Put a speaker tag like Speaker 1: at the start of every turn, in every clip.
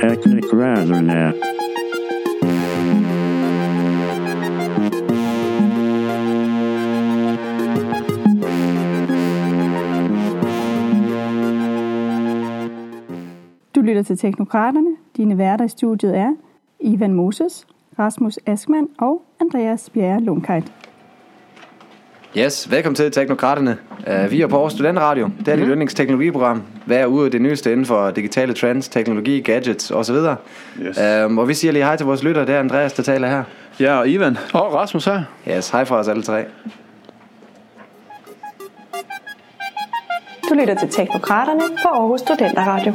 Speaker 1: Teknikraderne.
Speaker 2: Du lytter til Teknokraterne. Dine værter i studiet er Ivan Moses, Rasmus Askman og Andreas Bjerre Lundkajt.
Speaker 3: Yes, velkommen til Teknokraterne. Uh, vi er på Aarhus Studentradio. Det er dit
Speaker 4: Mhm.
Speaker 3: yndlingsteknologiprogram. Hver uge det nyeste inden for digitale trends, teknologi, gadgets osv.
Speaker 4: Yes.
Speaker 3: Um, og vi siger lige hej til vores lytter. Det er Andreas, der taler her.
Speaker 4: Ja, og Ivan.
Speaker 5: Og Rasmus her.
Speaker 3: Yes, hej fra os alle tre.
Speaker 6: Du lytter til Teknokraterne på Aarhus Studenter Radio.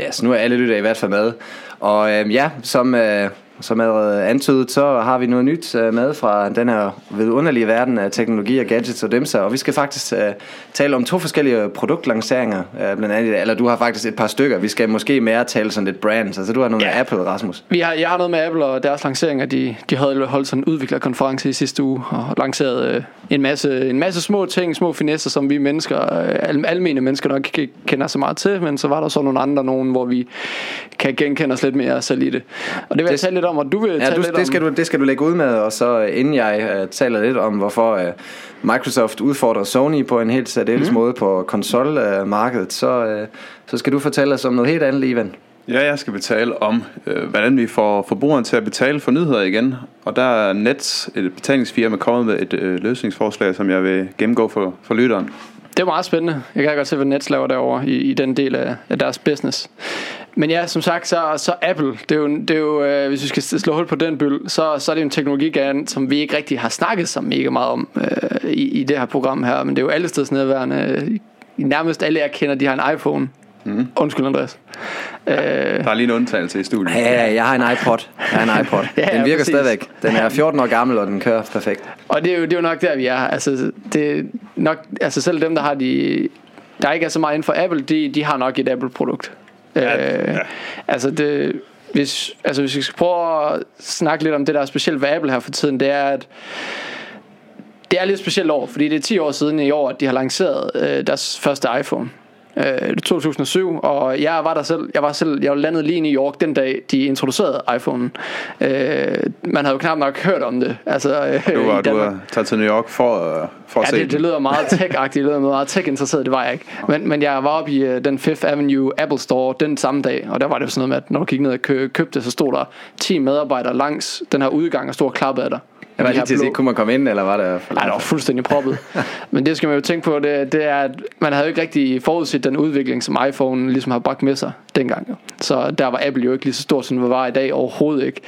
Speaker 3: Yes, nu er alle lytter i hvert fald med. Og øhm, ja, som, øh, som er antydet, så har vi noget nyt øh, med fra den her vidunderlige verden af teknologi og gadgets og demser. Og vi skal faktisk øh, tale om to forskellige produktlanceringer. Øh, blandt andet, eller du har faktisk et par stykker. Vi skal måske mere tale sådan lidt brands. Altså du har noget med
Speaker 5: Ja.
Speaker 3: Apple, Rasmus.
Speaker 5: Vi har, jeg har noget med Apple og deres lanceringer. De, de havde holdt sådan en udviklerkonference i sidste uge og lanceret en, masse, en masse små ting, små finesser, som vi mennesker, al, almene mennesker nok ikke kender så meget til. Men så var der så nogle andre, nogen, hvor vi kan genkende os lidt mere selv i det. Og det vil jeg
Speaker 3: Det-
Speaker 5: tale lidt om, og du vil
Speaker 3: Ja,
Speaker 5: tale
Speaker 3: du,
Speaker 5: lidt
Speaker 3: det, skal
Speaker 5: om...
Speaker 3: du, det skal du lægge ud med, og så inden jeg uh, taler lidt om, hvorfor uh, Microsoft udfordrer Sony på en helt særdeles mm. måde på konsolmarkedet, så, uh, så skal du fortælle os om noget helt andet, Ivan.
Speaker 4: Ja, jeg skal betale om, øh, hvordan vi får forbrugeren til at betale for nyheder igen. Og der er Nets, et betalingsfirma, kommet med et øh, løsningsforslag, som jeg vil gennemgå for, for lytteren.
Speaker 5: Det er meget spændende. Jeg kan godt se, hvad Nets laver derovre i, i den del af, af deres business. Men ja, som sagt, så, så Apple, det er jo, det er jo øh, hvis vi skal slå hul på den byld, så, så er det jo en teknologigigant, som vi ikke rigtig har snakket så mega meget om øh, i, i det her program her. Men det er jo alle steds nedværende. I Nærmest alle, jeg kender, de har en iPhone. Mm. Undskyld, Andreas. Øh,
Speaker 4: Der er lige en undtagelse i studiet.
Speaker 3: Ja, jeg har en iPod. Jeg har en iPod.
Speaker 5: Ja, ja,
Speaker 3: den virker
Speaker 5: præcis.
Speaker 3: stadigvæk. Den er 14 år gammel, og den kører perfekt.
Speaker 5: Og det er, jo, det er jo nok der, vi er. Altså, det er nok, altså selv dem, der har de... Der ikke er så meget inden for Apple, de, de har nok et Apple-produkt.
Speaker 4: Ja,
Speaker 5: øh,
Speaker 4: ja.
Speaker 5: Altså, det, hvis, altså hvis vi skal prøve at snakke lidt om det, der er specielt ved Apple her for tiden, det er, at det er lidt specielt år, fordi det er 10 år siden i år, at de har lanceret øh, deres første iPhone. Øh, 2007, og jeg var der selv, jeg var selv, jeg landede lige i New York den dag, de introducerede iPhone. Øh, man havde jo knap nok hørt om det. Altså, øh,
Speaker 4: Du var, du var taget til New York for, øh, for at
Speaker 5: Ja,
Speaker 4: se
Speaker 5: det, det lyder meget tech-agtigt, det lyder meget tech-interesseret, det var jeg ikke. Men, men jeg var oppe i uh, den Fifth Avenue Apple Store den samme dag, og der var det jo sådan noget med, at når du gik ned og kø- købte, så stod der 10 medarbejdere langs den her udgang og stod og klappede af dig.
Speaker 3: Jeg var lige til at sige, kunne man komme ind, eller var det for
Speaker 5: Nej, det var fuldstændig proppet. Men det skal man jo tænke på, det, det er, at man havde jo ikke rigtig forudset den udvikling, som iPhone ligesom har bragt med sig dengang. Så der var Apple jo ikke lige så stor, som den var i dag, overhovedet ikke.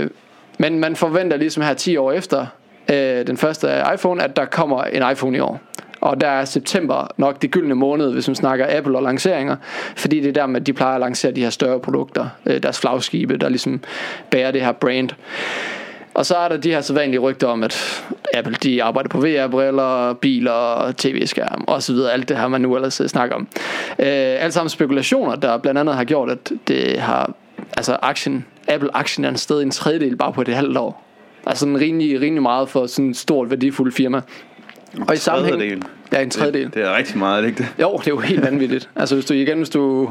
Speaker 5: Øh, men man forventer ligesom her 10 år efter øh, den første iPhone, at der kommer en iPhone i år. Og der er september nok det gyldne måned, hvis man snakker Apple og lanceringer. Fordi det er der, med, de plejer at lancere de her større produkter. Øh, deres flagskibe, der ligesom bærer det her brand. Og så er der de her sædvanlige rygter om, at Apple de arbejder på VR-briller, biler, tv-skærm og så videre. Alt det her, man nu ellers øh, snakker om. Øh, alt sammen spekulationer, der blandt andet har gjort, at det har, altså aktien, Apple-aktien er en sted en tredjedel bare på det halvt år. Altså sådan rimelig, rimelig meget for sådan et stort værdifuldt firma. Og i sammenhæng,
Speaker 4: tredjedel.
Speaker 5: ja, en tredjedel.
Speaker 4: Det, det er rigtig meget, ikke det?
Speaker 5: Jo, det er jo helt vanvittigt. Altså hvis du igen, hvis du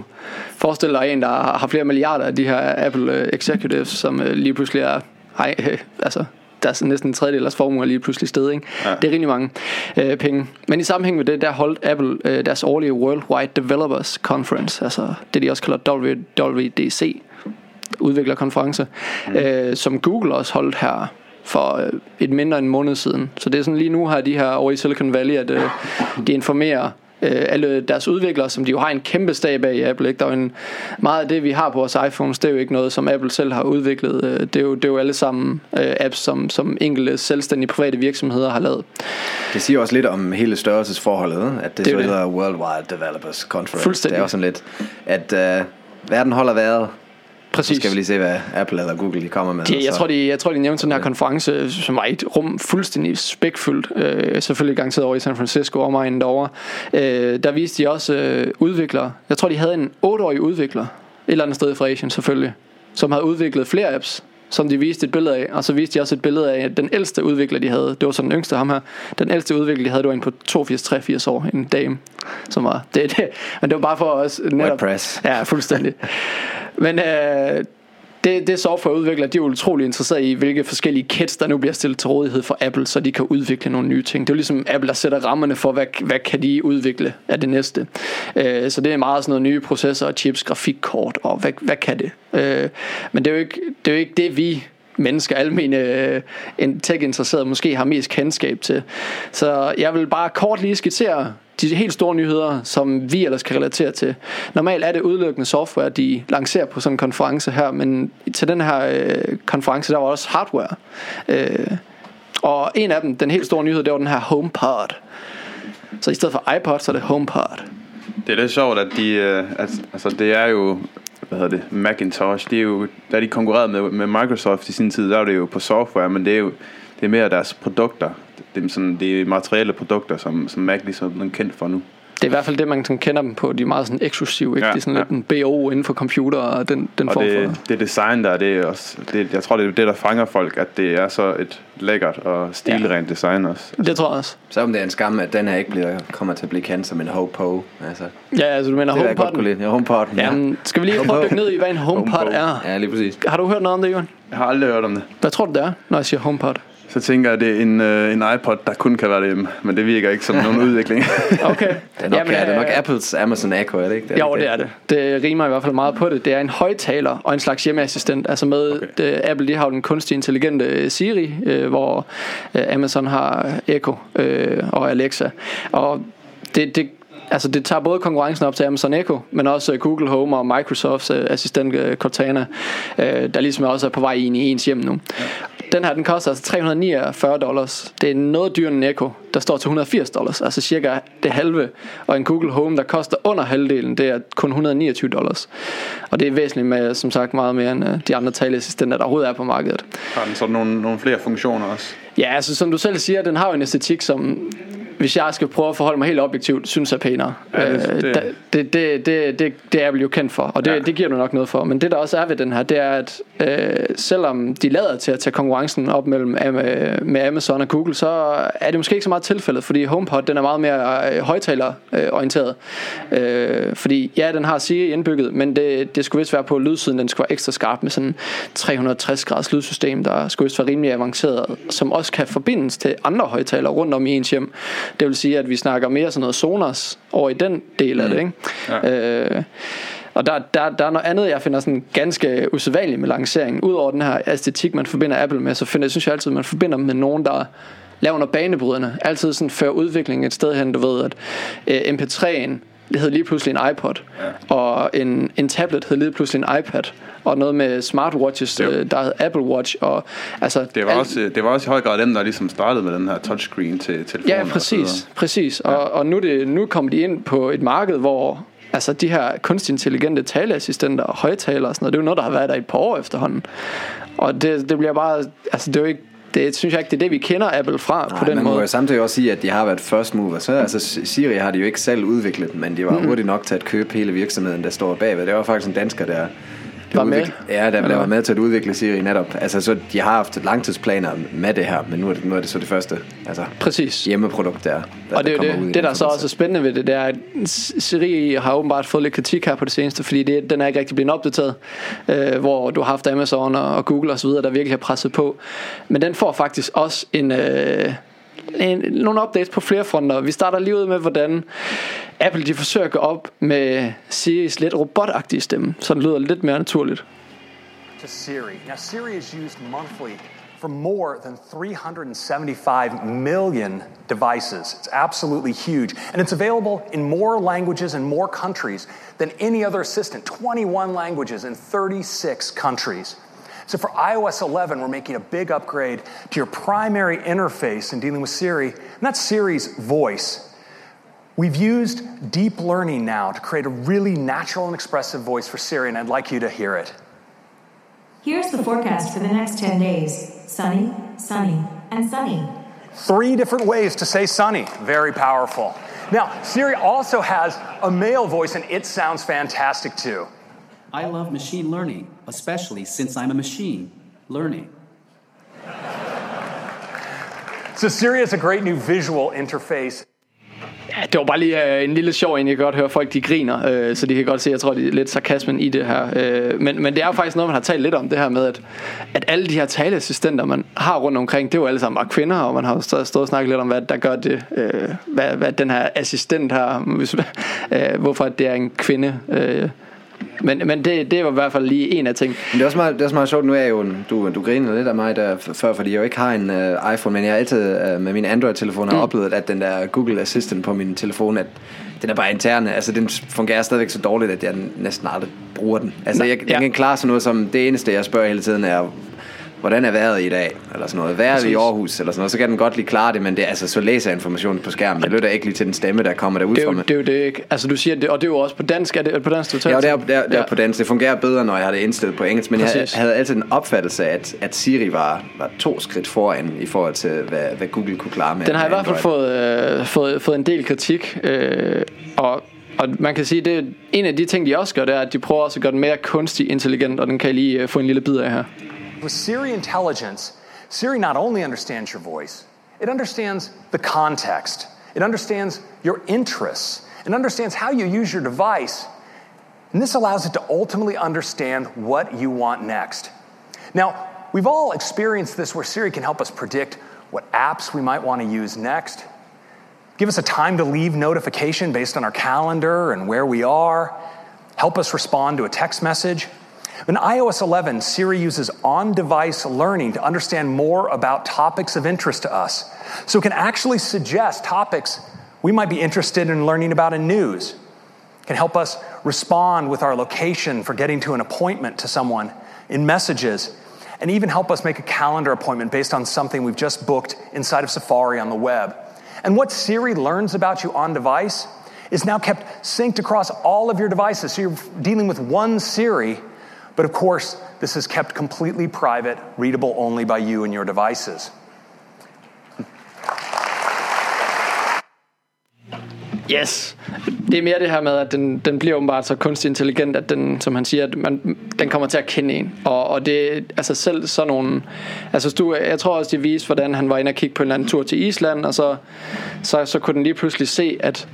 Speaker 5: forestiller dig en, der har flere milliarder af de her Apple øh, executives, som øh, lige pludselig er, hej, øh, altså der er sådan næsten en tredjedel af deres formue er lige pludselig sted, ikke?
Speaker 4: Ja.
Speaker 5: Ja. Det er rigtig mange øh, penge. Men i sammenhæng med det, der holdt Apple øh, deres årlige Worldwide Developers Conference, altså det de også kalder WWDC, udviklerkonference, mm. øh, som Google også holdt her for øh, et mindre end en måned siden. Så det er sådan lige nu har de her over i Silicon Valley, at øh, de informerer øh, alle deres udviklere, som de jo har en kæmpe stab af i Apple. Ikke? Der er jo en, meget af det, vi har på vores iPhones, det er jo ikke noget, som Apple selv har udviklet. Øh, Det er jo, det er jo alle sammen øh, apps, som, som enkelte selvstændige private virksomheder har lavet.
Speaker 3: Det siger også lidt om hele størrelsesforholdet, at det,
Speaker 5: Det
Speaker 3: det så hedder Worldwide Developers Conference.
Speaker 5: Fuldstændig.
Speaker 3: Det er jo sådan lidt, at uh, verden holder vejret. Så
Speaker 5: Præcis.
Speaker 3: skal vi lige se, hvad Apple eller Google de kommer med.
Speaker 5: De,
Speaker 3: og
Speaker 5: jeg,
Speaker 3: så-
Speaker 5: tror, de, jeg tror, de nævnte den her konference, som var et rum fuldstændig spækfyldt. Øh, selvfølgelig garanteret over i San Francisco, omegnen derovre. Øh, der viste de også øh, udviklere. Jeg tror, de havde en 8-årig udvikler, et eller andet sted fra Asien selvfølgelig, som havde udviklet flere apps som de viste et billede af, og så viste de også et billede af den ældste udvikler, de havde. Det var så den yngste ham her. Den ældste udvikler, de havde, det var en på 82-83 år, en dame, som var det, det. Men det var bare for os netop...
Speaker 3: WordPress.
Speaker 5: Ja, fuldstændig. Men øh, det, det softwareudviklere, de er utrolig interesserede i, hvilke forskellige kits, der nu bliver stillet til rådighed for Apple, så de kan udvikle nogle nye ting. Det er jo ligesom Apple, der sætter rammerne for, hvad, hvad kan de udvikle af det næste. Øh, så det er meget sådan noget nye processorer, chips, grafikkort, og hvad, hvad kan det? Øh, men det er, jo ikke, det er jo ikke det, vi mennesker, almene øh, tech-interesserede, måske har mest kendskab til. Så jeg vil bare kort lige skitsere de helt store nyheder, som vi ellers kan relatere til. Normalt er det udelukkende software, de lancerer på sådan en konference her, men til den her øh, konference, der var også hardware. Øh, og en af dem, den helt store nyhed, det var den her HomePod. Så i stedet for iPod, så er det HomePod.
Speaker 4: Det er lidt sjovt, at de, øh, altså, altså det er jo, hvad hedder det, Macintosh, det er jo, da de konkurrerede med, med Microsoft i sin tid, der var det jo på software, men det er jo, det er mere deres produkter. Det er, sådan, det er materielle produkter, som, som Mac ligesom er kendt for nu.
Speaker 5: Det er i hvert fald det, man sådan kender dem på. De er meget sådan eksklusive. Ikke?
Speaker 4: Ja,
Speaker 5: det er sådan
Speaker 4: ja.
Speaker 5: lidt en BO inden for computer og den, den
Speaker 4: Og
Speaker 5: form
Speaker 4: det,
Speaker 5: for...
Speaker 4: det design der, det er også, det, jeg tror, det er det, der fanger folk, at det er så et lækkert og stilrent design også.
Speaker 5: Det tror jeg også.
Speaker 3: Så om det er en skam, at den her ikke bliver, kommer til at blive kendt som en HomePod. Altså, det
Speaker 5: Ja, altså du mener
Speaker 3: er godt
Speaker 5: HomePod.
Speaker 3: lide. Ja, HomePod.
Speaker 5: Jamen, skal vi lige prøve at dykke ned i, hvad en HomePod er?
Speaker 3: Ja, lige præcis.
Speaker 5: Har du hørt noget om det, Johan?
Speaker 4: Jeg har aldrig hørt om det.
Speaker 5: Hvad tror du, det er, når jeg siger HomePod?
Speaker 4: Så tænker jeg, at det er en, øh, en iPod, der kun kan være det, men det virker ikke som nogen udvikling.
Speaker 5: Okay.
Speaker 3: Det er nok, Jamen, er det nok
Speaker 5: øh,
Speaker 3: Apples Amazon Echo, er det ikke?
Speaker 5: Jo, det er det. Det rimer i hvert fald meget på det. Det er en højtaler og en slags hjemmeassistent. Altså med okay. det, Apple, de har jo den kunstig intelligente øh, Siri, øh, hvor øh, Amazon har Echo øh, og Alexa. Og det, det, altså det tager både konkurrencen op til Amazon Echo, men også øh, Google Home og Microsofts øh, assistent øh, Cortana, der ligesom også er på vej ind i ens hjem nu. Den her, den koster altså 349 dollars. Det er noget dyrere end Echo, der står til 180 dollars, altså cirka det halve. Og en Google Home, der koster under halvdelen, det er kun 129 dollars. Og det er væsentligt med, som sagt, meget mere end de andre taleassistenter, der overhovedet er på markedet.
Speaker 4: har den sådan nogle, nogle flere funktioner også?
Speaker 5: Ja, altså som du selv siger, den har jo en æstetik, som hvis jeg skal prøve at forholde mig helt objektivt, synes er pænere.
Speaker 4: Ja, det-
Speaker 5: Øh,
Speaker 4: det-
Speaker 5: det, det, det, det, det er Apple jo kendt for, og det,
Speaker 4: Ja.
Speaker 5: det giver du nok noget for. Men det der også er ved den her, det er, at øh, selvom de lader til at tage konkurrencen op mellem øh, med Amazon og Google, så er det måske ikke så meget tilfældet, fordi HomePod den er meget mere øh, højtalerorienteret. Øh, fordi ja, den har Siri indbygget, men det, det skulle vist være på lydsiden, den skulle være ekstra skarp med sådan 360 graders lydsystem, der skulle vist være rimelig avanceret, som også kan forbindes til andre højtalere rundt om i ens hjem. Det vil sige, at vi snakker mere sådan noget Sonos over i den del af det, ikke? Ja. Øh, og der, der, der er noget andet, jeg finder sådan ganske usædvanligt med lanceringen. Udover den her æstetik, man forbinder Apple med, så finder jeg, synes jeg altid, at man forbinder dem med nogen, der laver noget banebrydende. Altid sådan fører udviklingen et sted hen, du ved, at øh, MP3'en hed lige pludselig en iPod, ja. og en, en tablet hed lige pludselig en iPad, og noget med smartwatches,
Speaker 4: Det-
Speaker 5: øh, der hed Apple Watch, og altså...
Speaker 4: Det var, også, det var også i høj grad dem, der ligesom startede med den her touchscreen til telefonen.
Speaker 5: Ja, præcis, præcis. Og, og nu, det, nu kommer de ind på et marked, hvor altså de her kunstig intelligente taleassistenter og højtalere og sådan noget, det er jo noget, der har været der i et par år efterhånden. Og det, det bliver bare, altså det er jo ikke, det synes jeg ikke, det er det, vi kender Apple fra på
Speaker 3: Nej,
Speaker 5: den
Speaker 3: man må
Speaker 5: måde.
Speaker 3: jo samtidig også sige, at de har været first mover. Så altså, Siri har de jo ikke selv udviklet, men de var mm. hurtigt nok til at købe hele virksomheden, der står bagved. Det var faktisk en dansker, der
Speaker 5: Var med?
Speaker 3: Ja, der, der var med til at udvikle Siri netop. Altså, så de har haft langtidsplaner med det her, men nu er det, nu er det så det første altså,
Speaker 5: Præcis.
Speaker 3: hjemmeprodukt, der, der
Speaker 5: Og det er
Speaker 3: der kommer ud
Speaker 5: det, det der så også er spændende ved det, det er, at Siri har åbenbart fået lidt kritik her på det seneste, fordi det, den er ikke rigtig blevet opdateret, øh, hvor du har haft Amazon og, og Google osv., der virkelig har presset på. Men den får faktisk også en, øh, en, nogle updates på flere fronter. Vi starter lige ud med, hvordan Apple de forsøger at gå op med Siris lidt robotagtige stemme, så den lyder lidt mere naturligt.
Speaker 1: to Siri. Now, Siri is used monthly for more than 375 million devices. It's absolutely huge. And it's available in more languages and more countries than any other assistant 21 languages in 36 countries. So, for iOS 11, we're making a big upgrade to your primary interface in dealing with Siri, and that's Siri's voice. We've used deep learning now to create a really natural and expressive voice for Siri, and I'd like you to hear it.
Speaker 7: Here's the forecast for the next 10 days sunny, sunny, and sunny.
Speaker 1: Three different ways to say sunny. Very powerful. Now, Siri also has a male voice, and it sounds fantastic too.
Speaker 8: I love machine learning, especially since I'm a machine. learning.
Speaker 1: So Siri has a great new visual interface.
Speaker 5: Ja, det var bare lige øh, en lille sjov en. Jeg kan godt høre folk, de griner, øh, så de kan godt se, jeg tror, det er lidt sarkasmen i det her. Øh, men, men det er jo faktisk noget, man har talt lidt om, det her med, at, at alle de her taleassistenter, man har rundt omkring, det er jo alle sammen bare kvinder, og man har jo stået, stået og snakket lidt om, hvad der gør det, øh, hvad, hvad den her assistent her, hvis, øh, hvorfor det er en kvinde. Øh, men, men det, det var i hvert fald lige en af ting.
Speaker 3: Men det er også meget, det er også meget sjovt, nu er jeg jo, du, du griner lidt af mig der før, fordi jeg jo ikke har en uh, iPhone, men jeg har altid uh, med min Android-telefon har
Speaker 5: Mm.
Speaker 3: oplevet, at den der Google Assistant på min telefon, at den er bare interne, altså den fungerer stadigvæk så dårligt, at jeg næsten aldrig bruger den. Altså
Speaker 5: Nej,
Speaker 3: jeg, jeg
Speaker 5: ja.
Speaker 3: kan klare sådan noget som, det eneste jeg spørger hele tiden er, hvordan er vejret i dag, eller sådan noget, vejret i. Aarhus, eller sådan noget, så kan den godt lige klare det, men det, altså, så læser jeg informationen på skærmen. Jeg lytter ikke lige til den stemme, der kommer derud
Speaker 5: Det er,
Speaker 3: fra
Speaker 5: jo,
Speaker 3: mig.
Speaker 5: det er jo det ikke. Altså du siger det, og det er jo også på dansk. Er det, er det på dansk, du taler?
Speaker 3: Ja, det er, det er, det er på dansk. Det fungerer bedre, når jeg har det indstillet på engelsk. Men jeg
Speaker 5: Præcis.
Speaker 3: havde altid en opfattelse af, at, at Siri var, var to skridt foran i forhold til, hvad, hvad Google kunne klare med
Speaker 5: Den har i hvert fald fået, øh, fået, fået en del kritik, øh, og, og man kan sige, det en af de ting, de også gør, det er, at de prøver også at gøre den mere kunstig intelligent, og den kan I lige øh, få en lille bid af her.
Speaker 1: With Siri intelligence, Siri not only understands your voice, it understands the context, it understands your interests, it understands how you use your device, and this allows it to ultimately understand what you want next. Now, we've all experienced this where Siri can help us predict what apps we might want to use next, give us a time to leave notification based on our calendar and where we are, help us respond to a text message. In iOS 11, Siri uses on device learning to understand more about topics of interest to us. So it can actually suggest topics we might be interested in learning about in news, can help us respond with our location for getting to an appointment to someone in messages, and even help us make a calendar appointment based on something we've just booked inside of Safari on the web. And what Siri learns about you on device is now kept synced across all of your devices. So you're dealing with one Siri, but of course, this is kept completely private, readable only by you and your devices.
Speaker 5: Yes. Det er mere det her med, at den, den bliver åbenbart så kunstig intelligent, at den, som han siger, at man, den kommer til at kende en. Og, og det altså selv sådan nogle... Altså du, jeg tror også, de viste, hvordan han var inde og kigge på en eller anden tur til Island, og så, så, så kunne den lige pludselig se, at,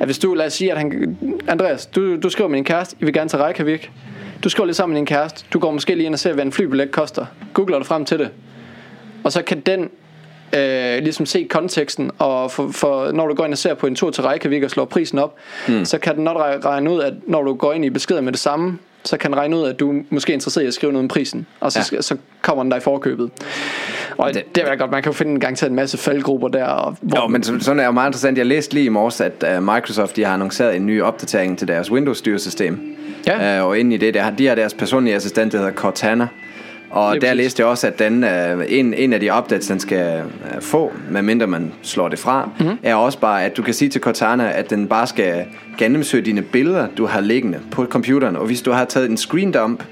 Speaker 5: at hvis du, lad os sige, at han... Andreas, du, du skriver med din kæreste, I vil gerne til Reykjavik. Du skriver lidt sammen med din kæreste. Du går måske lige ind og ser, hvad en flybillet koster. Googler du frem til det. Og så kan den øh, ligesom se konteksten, og for, for, når du går ind og ser på en tur til Reykjavik og slår prisen op, mm. så kan den nok re- regne ud, at når du går ind i beskeder med det samme, så kan den regne ud, at du måske er interesseret i at skrive noget om prisen, og så, ja. så kommer den dig i forkøbet. Og det, det er godt, man kan jo finde en gang til en masse faldgrupper der. Og, hvor,
Speaker 3: Jo, men så- sådan er jo meget interessant. Jeg læste lige i morges, at uh, Microsoft de har annonceret en ny opdatering til deres Windows-styresystem.
Speaker 5: Ja.
Speaker 3: Uh, og inde i det, der, har- de har deres personlige assistent, der hedder Cortana. Og der læste jeg også, at den, uh, en, en af de updates, den skal uh, få, medmindre man slår det fra,
Speaker 5: Mhm.
Speaker 3: mm. er også bare, at du kan sige til Cortana, at den bare skal gennemsøge dine billeder, du har liggende på computeren. Og hvis du har taget en screen dump,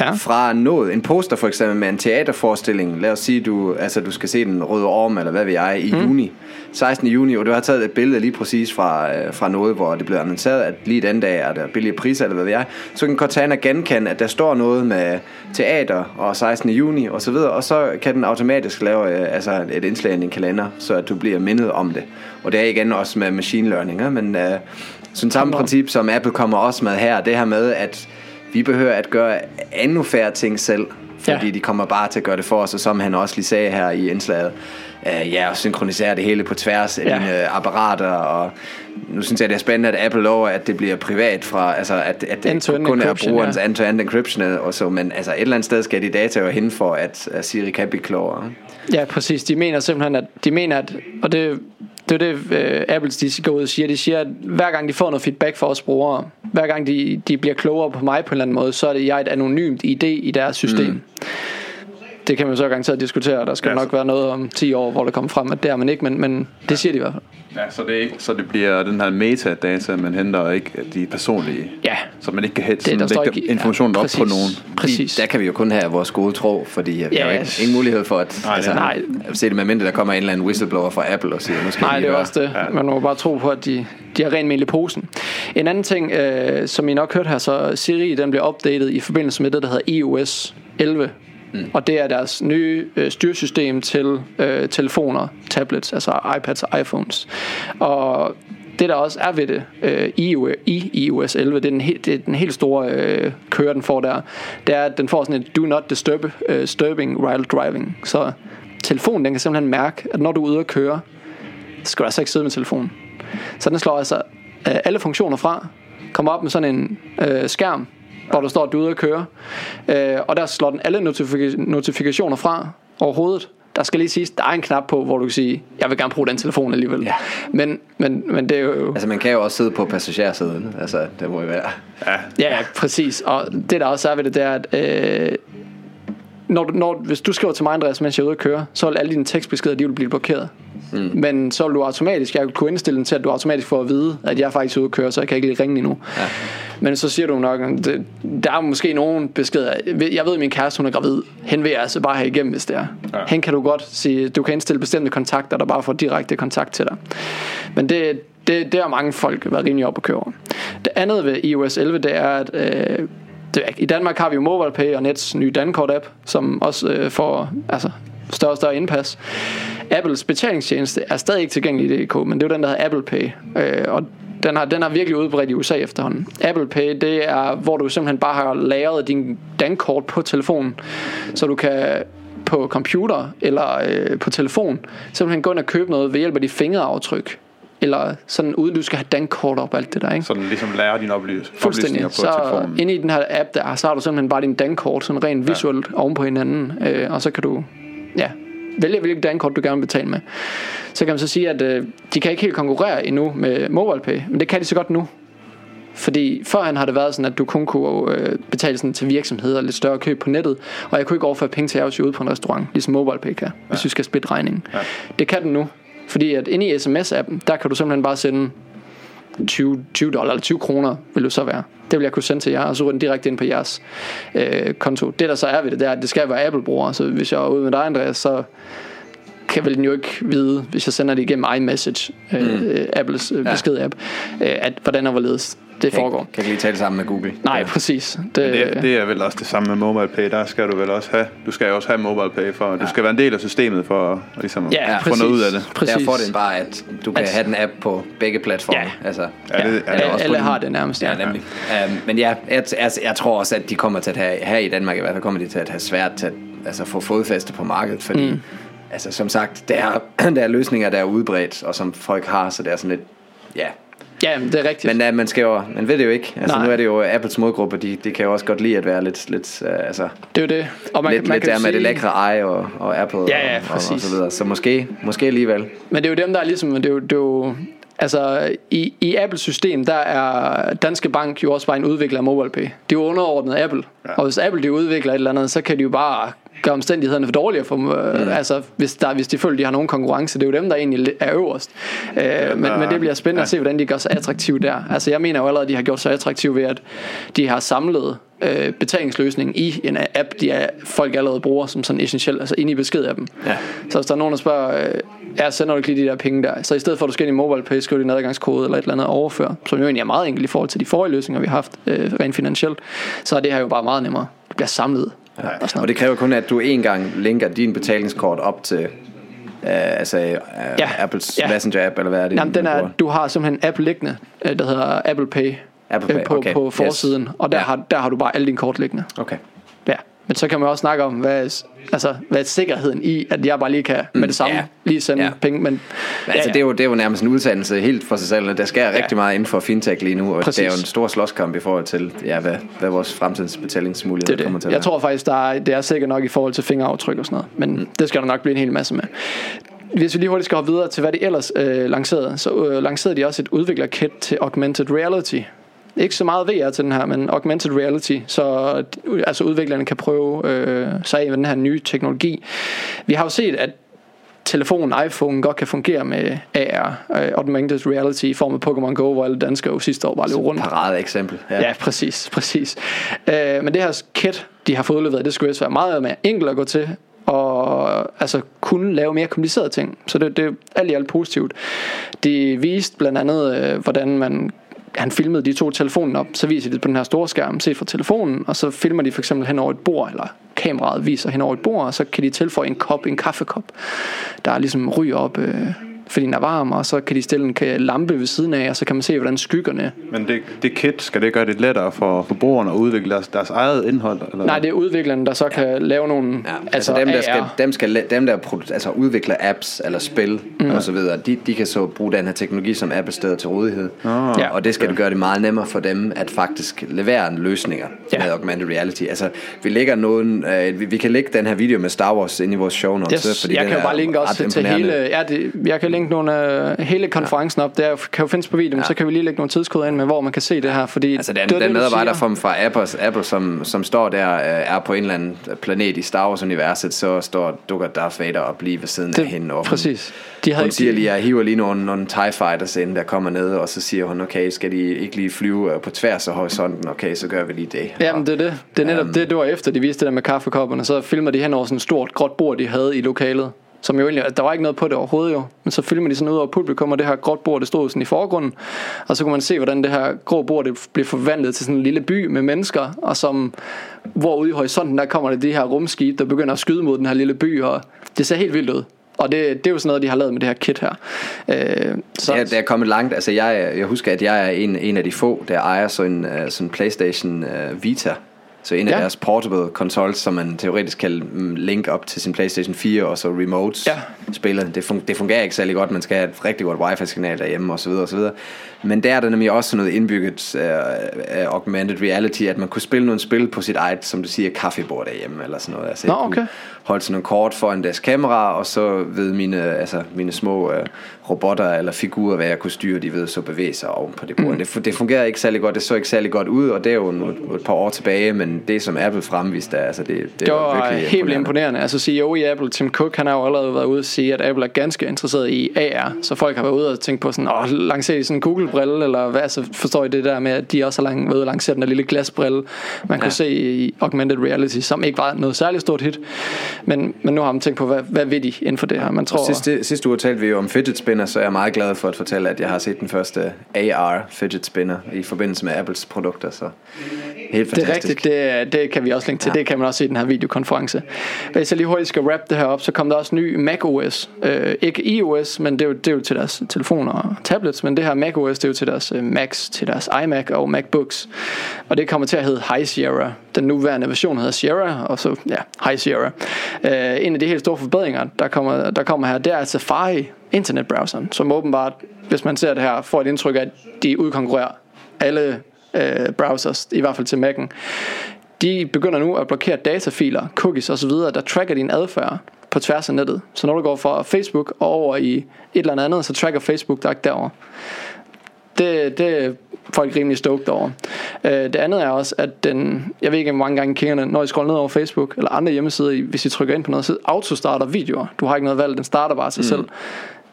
Speaker 5: Ja.
Speaker 3: fra noget, en poster for eksempel med en teaterforestilling, lad os sige, du, altså, du skal se den røde orm, eller hvad ved jeg, i mm. juni, 16. juni, og du har taget et billede lige præcis fra, øh, fra noget, hvor det blev annonceret, at lige den dag er der billige priser, eller hvad ved jeg, så kan Cortana genkende, at der står noget med teater og 16. juni, og så videre, og så kan den automatisk lave øh, altså et indslag i din kalender, så at du bliver mindet om det. Og det er igen også med machine learning, ja, men øh, sådan samme princip, som Apple kommer også med her, det her med, at vi behøver at gøre endnu færre ting selv, fordi
Speaker 5: Ja.
Speaker 3: de kommer bare til at gøre det for os, og som han også lige sagde her i indslaget, øh, ja, og synkronisere det hele på tværs af
Speaker 5: Ja.
Speaker 3: dine apparater, og nu synes jeg, det er spændende, at Apple lover, at det bliver privat fra, altså at, at det
Speaker 5: End-to-end
Speaker 3: kun er brugerens
Speaker 5: ja.
Speaker 3: end-to-end encryption, og så, men altså et eller andet sted skal de data jo hen for, at, at Siri kan blive klogere.
Speaker 5: Ja, præcis. De mener simpelthen, at de mener, at, og det, det er det, øh, Apples de går ud og siger. De siger, at hver gang de får noget feedback fra os brugere, hver gang de, de bliver klogere på mig på en eller anden måde, så er det jeg et anonymt ID i deres system. Mm. Det kan man så garanteret diskutere, der skal
Speaker 4: Ja,
Speaker 5: ja, nok
Speaker 4: så-
Speaker 5: være noget om 10 år, hvor det kommer frem, at det er man ikke, men, men det siger de i hvert fald.
Speaker 4: Ja, så det, ikke, så det bliver den her metadata, man henter, og ikke de personlige.
Speaker 5: Ja.
Speaker 4: Så man ikke kan hætte
Speaker 5: Det, der
Speaker 4: sådan,
Speaker 5: står
Speaker 4: lægge
Speaker 5: ikke-
Speaker 4: informationen
Speaker 5: ja,
Speaker 4: op på nogen.
Speaker 5: Præcis.
Speaker 3: Der kan vi jo kun have vores gode tro, fordi vi
Speaker 5: Ja,
Speaker 3: har jo
Speaker 5: ja.
Speaker 3: ikke, ingen mulighed for at
Speaker 4: Nej,
Speaker 3: altså,
Speaker 5: nej.
Speaker 3: se det med mindre, der kommer en eller anden whistleblower fra Apple og siger, nu skal
Speaker 5: Nej,
Speaker 3: vi
Speaker 5: det er
Speaker 3: høre.
Speaker 5: også det. Man må bare tro på, at de, de har ren mel i posen. En anden ting, øh, som I nok hørte her, så Siri den bliver opdateret i forbindelse med det, der hedder iOS 11 Mm. Og det er deres nye øh, styresystem til øh, telefoner, tablets, altså iPads og iPhones. Og det der også er ved det øh, i, i iOS 11, det er den, he- det er den helt store øh, køre, den får der, det er, at den får sådan et do not disturb, øh, disturbing while driving. Så telefonen, den kan simpelthen mærke, at når du er ude at køre, så skal du altså ikke sidde med telefonen. Så den slår altså øh, alle funktioner fra, kommer op med sådan en øh, skærm, hvor der står, at du er ude at køre. Øh, og der slår den alle notifika- notifikationer fra overhovedet. Der skal lige siges, der er en knap på, hvor du kan sige, jeg vil gerne bruge den telefon alligevel.
Speaker 3: Ja.
Speaker 5: Men, men, men det er jo...
Speaker 3: Altså man kan jo også sidde på passagersiden. Altså det må jo være.
Speaker 4: Ja,
Speaker 5: Ja, ja, præcis. Og det der også er ved det, det er, at øh, når når, hvis du skriver til mig, Andreas, mens jeg er ude at køre, så vil alle dine tekstbeskeder, de vil blive blokeret. Mm. Men så vil du automatisk, jeg kunne indstille den til, at du automatisk får at vide, at jeg er faktisk ude at køre, så jeg kan ikke lige ringe endnu. Ja. Men så siger du nok, det, der er måske nogle beskeder. Jeg ved, at min kæreste hun er gravid. Hen vil jeg altså bare have igennem, hvis det er. Ja. Hen kan du godt sige, du kan indstille bestemte kontakter, der bare får direkte kontakt til dig. Men det, det, det har mange folk været rimelig op at køre. Det andet ved iOS 11, det er, at øh, det, i Danmark har vi jo MobilePay og Nets nye Dankort-app, som også øh, får altså, større og større indpas. Apples betalingstjeneste er stadig ikke tilgængelig i DK, men det er jo den, der hedder Apple Pay. Øh, og den har, den har virkelig udbredt i USA efterhånden. Apple Pay, det er, hvor du simpelthen bare har lagret din dankort på telefonen, så du kan på computer eller øh, på telefon simpelthen gå ind og købe noget ved hjælp af dit fingeraftryk. Eller sådan uden du skal have dankort op og alt det der, ikke?
Speaker 4: så den ligesom lærer dine oplys-
Speaker 5: Fuldstændig.
Speaker 4: på
Speaker 5: Så
Speaker 4: telefonen.
Speaker 5: inde i den her app der, så har du simpelthen bare din dankort sådan rent visuelt ja. oven på hinanden. Øh, og så kan du ja, vælge, hvilket dankort du gerne vil betale med. Så kan man så sige, at øh, de kan ikke helt konkurrere endnu med MobilePay, men det kan de så godt nu. Fordi førhen har det været sådan, at du kun kunne øh, betale sådan til virksomheder lidt større køb på nettet, og jeg kunne ikke overføre penge til jer, hvis jeg ude på en restaurant, ligesom MobilePay kan, ja. hvis du skal splitte regningen. Ja. Det kan den nu, fordi at inde i sms-appen, der kan du simpelthen bare sende 20, 20 dollar eller 20 kroner vil du så være. Det vil jeg kunne sende til jer, og så ryger den direkte ind på jeres øh, konto. Det der så er ved det, det er, at det skal være Apple-brugere. Så hvis jeg er ude med dig, Andreas, så kan vel den jo ikke vide, hvis jeg sender det igennem iMessage, øh, mm. Apples øh, besked-app, øh, at hvordan og hvorledes det
Speaker 3: Kan
Speaker 5: foregår.
Speaker 3: ikke, kan ikke lige tale sammen med Google.
Speaker 5: Nej, præcis. Det,
Speaker 4: Det, det er vel også det samme med MobilePay. Der skal du vel også have, du skal jo også have MobilePay for, du skal være en del af systemet for at ligesom,
Speaker 5: ja,
Speaker 4: at få
Speaker 5: præcis,
Speaker 4: noget ud af det.
Speaker 5: Præcis.
Speaker 3: Der er fordelen bare, at du kan
Speaker 5: At-
Speaker 3: have den app på begge platforme.
Speaker 5: Ja.
Speaker 3: Altså,
Speaker 4: Ja, det,
Speaker 5: Ja,
Speaker 4: er det
Speaker 5: alle,
Speaker 4: også
Speaker 5: alle har
Speaker 4: den-
Speaker 5: det nærmest.
Speaker 3: Ja, nemlig. Um, men ja, jeg, altså, jeg tror også, at de kommer til at have, her i Danmark i hvert fald, kommer de til at have svært til at altså, få fodfæste på markedet, fordi mm. Altså, som sagt, der er, der er løsninger, der er udbredt, og som folk har, så det er sådan lidt, ja.
Speaker 5: Ja, det er rigtigt.
Speaker 3: Men uh, man skal jo, man ved det jo ikke. Altså,
Speaker 5: Nej.
Speaker 3: nu er det jo Apples modgruppe, de, de kan jo også godt lide at være lidt, lidt uh, altså,
Speaker 5: det er jo det. Og man,
Speaker 3: lidt,
Speaker 5: man
Speaker 3: lidt
Speaker 5: kan
Speaker 3: der
Speaker 5: jo
Speaker 3: med det
Speaker 5: sige-
Speaker 3: lækre eye og, og Apple
Speaker 5: Ja, ja,
Speaker 3: og, og, og,
Speaker 5: præcis.
Speaker 3: så videre. Så måske, måske alligevel.
Speaker 5: Men det er jo dem, der er ligesom, det er jo, det er jo altså i, i Apples system, der er Danske Bank jo også bare en udvikler af MobilePay. Det er jo underordnet Apple. Ja. Og hvis Apple de udvikler et eller andet, så kan de jo bare gøre omstændighederne for dårligere for dem. Mm. Altså, hvis, der, hvis de føler, de har nogen konkurrence. Det er jo dem, der egentlig er øverst. Øh, men, men det bliver spændende at se, hvordan de gør sig attraktive der. Altså, jeg mener jo allerede, at de har gjort sig attraktive ved, at de har samlet øh, betalingsløsning i en app, de er, folk allerede bruger som sådan essentielt, altså inde i besked-appen. Ja. Så hvis der er nogen, der spørger, øh, ja, sender du ikke lige de der penge der? Så i stedet for, at du skal ind i MobilePay, skriver din adgangskode eller et eller andet og overføre, som jo egentlig er meget enkelt i forhold til de forrige løsninger, vi har haft øh, rent finansielt, så er det her jo bare meget nemmere. Det bliver samlet. Ja. Og
Speaker 3: det kræver kun, at du en gang linker din betalingskort op til uh, altså, uh,
Speaker 5: Ja.
Speaker 3: Apples
Speaker 5: Ja.
Speaker 3: ja. Messenger-app, eller hvad er det?
Speaker 5: Jamen, den er, du har simpelthen en app liggende, øh, der hedder Apple Pay,
Speaker 3: Apple Pay,
Speaker 5: øh, på,
Speaker 3: okay.
Speaker 5: på
Speaker 3: Yes.
Speaker 5: forsiden, og der,
Speaker 3: Ja.
Speaker 5: har, der har du bare alle dine kort liggende.
Speaker 3: Okay.
Speaker 5: Ja. Men så kan man også snakke om, hvad, altså, hvad er sikkerheden i, at jeg bare lige kan med det samme
Speaker 3: ja.
Speaker 5: lige sende
Speaker 3: Ja.
Speaker 5: penge. Men,
Speaker 3: Men altså, Det, er jo, det er jo nærmest en udsendelse helt for sig selv. Der sker ja. rigtig meget inden for fintech lige nu, og
Speaker 5: Præcis.
Speaker 3: det er jo en stor slåskamp i forhold til, ja, hvad, hvad vores fremtidens betalingsmuligheder
Speaker 5: det er
Speaker 3: kommer til
Speaker 5: det.
Speaker 3: at
Speaker 5: Jeg tror faktisk, der er, det er sikkert nok i forhold til fingeraftryk og sådan noget. Men mm. det skal der nok blive en hel masse med. Hvis vi lige hurtigt skal hoppe videre til, hvad de ellers øh, lancerede, så øh, lancerede de også et udviklerkit til Augmented Reality. Ikke så meget VR til den her, men Augmented Reality, så altså udviklerne kan prøve øh, sig af med den her nye teknologi. Vi har jo set, at telefonen, iPhone godt kan fungere med AR, øh, Augmented Reality, i form af Pokémon Go, hvor alle danskere jo sidste år bare løb rundt.
Speaker 3: Parade eksempel.
Speaker 5: Ja, ja præcis, præcis. Øh, men det her kit, de har fået udleveret, det skulle vist være meget mere enkelt at gå til, og altså kunne lave mere komplicerede ting. Så det, det er alt i alt positivt. De viste blandt andet, øh, hvordan man han filmede de to telefonen op, så viser de det på den her store skærm set fra telefonen, og så filmer de for eksempel hen over et bord, eller kameraet viser hen over et bord, og så kan de tilføje en kop, en kaffekop, der ligesom ryger op, øh, fordi den er varm, og så kan de stille en lampe ved siden af, og så kan man se, hvordan skyggerne...
Speaker 4: Men det, det kit, skal det gøre det lettere for forbrugerne at udvikle deres, deres eget indhold? Eller?
Speaker 5: Nej, det er udvikleren, der så kan lave nogle...
Speaker 3: Ja, altså, altså dem, der skal, dem, skal, dem, der produ- altså, udvikler apps eller spil mm. og så videre, de, de kan så bruge den her teknologi som Apple steder til rådighed.
Speaker 4: Ah,
Speaker 5: Ja.
Speaker 3: Og det skal det gøre det meget nemmere for dem at faktisk levere løsninger
Speaker 5: Ja.
Speaker 3: ja. med augmented reality. Altså, vi lægger nogen, øh, vi, vi kan lægge den her video med Star Wars ind i vores show notes,
Speaker 5: Yes,
Speaker 3: fordi
Speaker 5: jeg
Speaker 3: den
Speaker 5: kan jo
Speaker 3: er
Speaker 5: bare linke også til, hele, ja, det, jeg kan linke nogle, uh, hele konferencen op, der kan jo findes på videoen, ja. så kan vi lige lægge nogle tidskoder ind med, hvor man kan se det her, fordi
Speaker 3: Altså den,
Speaker 5: det
Speaker 3: den
Speaker 5: det,
Speaker 3: medarbejder fra, fra Apple, Apple som, som står der, øh, er på en eller anden planet i Star Wars-universet, så står dukker Darth Vader op lige ved siden
Speaker 5: det,
Speaker 3: af hende. Og
Speaker 5: præcis. De havde
Speaker 3: Hun siger lige, jeg hiver lige nogle, nogle TIE Fighters ind, der kommer ned, og så siger hun, okay, skal de ikke lige flyve øh, på tværs af horisonten? Okay, så gør vi lige det.
Speaker 5: Jamen det er det. Det er netop
Speaker 3: Øhm.
Speaker 5: det, det var efter, de viste det der med kaffekopperne. Så filmer de hen over sådan et stort gråt bord, de havde i lokalet. Som jo egentlig, der var ikke noget på det overhovedet jo. Men så filmer de sådan ud over publikum, og det her gråt bord, det stod sådan i forgrunden. Og så kunne man se, hvordan det her grå bord, det blev forvandlet til sådan en lille by med mennesker. Og som, hvor ude i horisonten, der kommer det de her rumskib, der begynder at skyde mod den her lille by. Og det ser helt vildt ud. Og det, det er jo sådan noget, de har lavet med det her kit her. Øh, så,
Speaker 3: Ja, det er kommet langt. Altså, jeg, jeg husker, at jeg er en, en af de få, der ejer sådan en uh, sådan PlayStation uh, Vita. Så en af
Speaker 5: Ja.
Speaker 3: deres portable consoles, som man teoretisk kan linke op til sin PlayStation 4, og så remotes
Speaker 5: Ja.
Speaker 3: spiller. Det, fun- det fungerer ikke særlig godt. Man skal have et rigtig godt wifi-signal derhjemme, og så videre, og så videre. Men der er der nemlig også noget indbygget uh, uh, augmented reality, at man kunne spille nogle spil på sit eget, som du siger, kaffebord derhjemme, eller sådan noget. Altså,
Speaker 5: Nå,
Speaker 3: kunne
Speaker 5: okay.
Speaker 3: Holde sådan nogle kort foran deres kamera, og så ved mine, altså, mine små øh, robotter eller figurer, hvad jeg kunne styre, de ved så bevæge sig oven på det bord. Mm. Det, det fungerede ikke særlig godt, det så ikke særlig godt ud, og det er jo nu et par år tilbage, men det som Apple fremviste, altså det, det,
Speaker 5: Det var
Speaker 3: virkelig
Speaker 5: helt vildt imponerende. Altså CEO i Apple, Tim Cook, han har jo allerede været ude og sige, at Apple er ganske interesseret i AR. Så folk har været ude og tænkt på sådan, åh, lancerer de sådan en Google-brille, eller hvad, så forstår I det der med, at de også har lang, været ude og lancere den der lille glasbrille, man ja. kunne se i augmented reality, som ikke var noget særligt stort hit. Men, men nu har man tænkt på, hvad, hvad vil de inden for det her? Man tror,
Speaker 3: Og sidste, sidste uge talte vi jo om fidget spinner, så jeg er meget glad for at fortælle, at jeg har set den første AR fidget spinner i forbindelse med Apples produkter, så helt
Speaker 5: Det er
Speaker 3: fantastisk.
Speaker 5: rigtigt, det, det kan vi også linke til. Ja. Det kan man også se i den her videokonference. Hvis jeg lige hurtigt skal wrap det her op, så kom der også ny Mac OS. Øh, ikke iOS, men det er, jo, det er jo til deres telefoner og tablets, men det her Mac OS, det er jo til deres øh, Macs, til deres iMac og MacBooks. Og det kommer til at hedde High Sierra. Den nuværende version hedder Sierra, og så ja, hej Sierra. Øh, en af de helt store forbedringer, der kommer, der kommer her, det er altså Safari internetbrowseren, som åbenbart, hvis man ser det her, får et indtryk af, at de udkonkurrerer alle øh, browsers, i hvert fald til Mac'en. De begynder nu at blokere datafiler, cookies osv., der tracker din adfærd på tværs af nettet. Så når du går fra Facebook og over i et eller andet, så tracker Facebook dig derovre. Det, det folk rimelig stoked over. Øh, det andet er også, at den, jeg ved ikke, hvor mange gange kigger den, når I scroller ned over Facebook eller andre hjemmesider, I- hvis I trykker ind på noget, så autostarter videoer. Du har ikke noget valg, den starter bare sig mm. selv.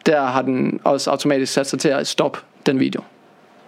Speaker 5: Der har den også automatisk sat sig til at stoppe den video.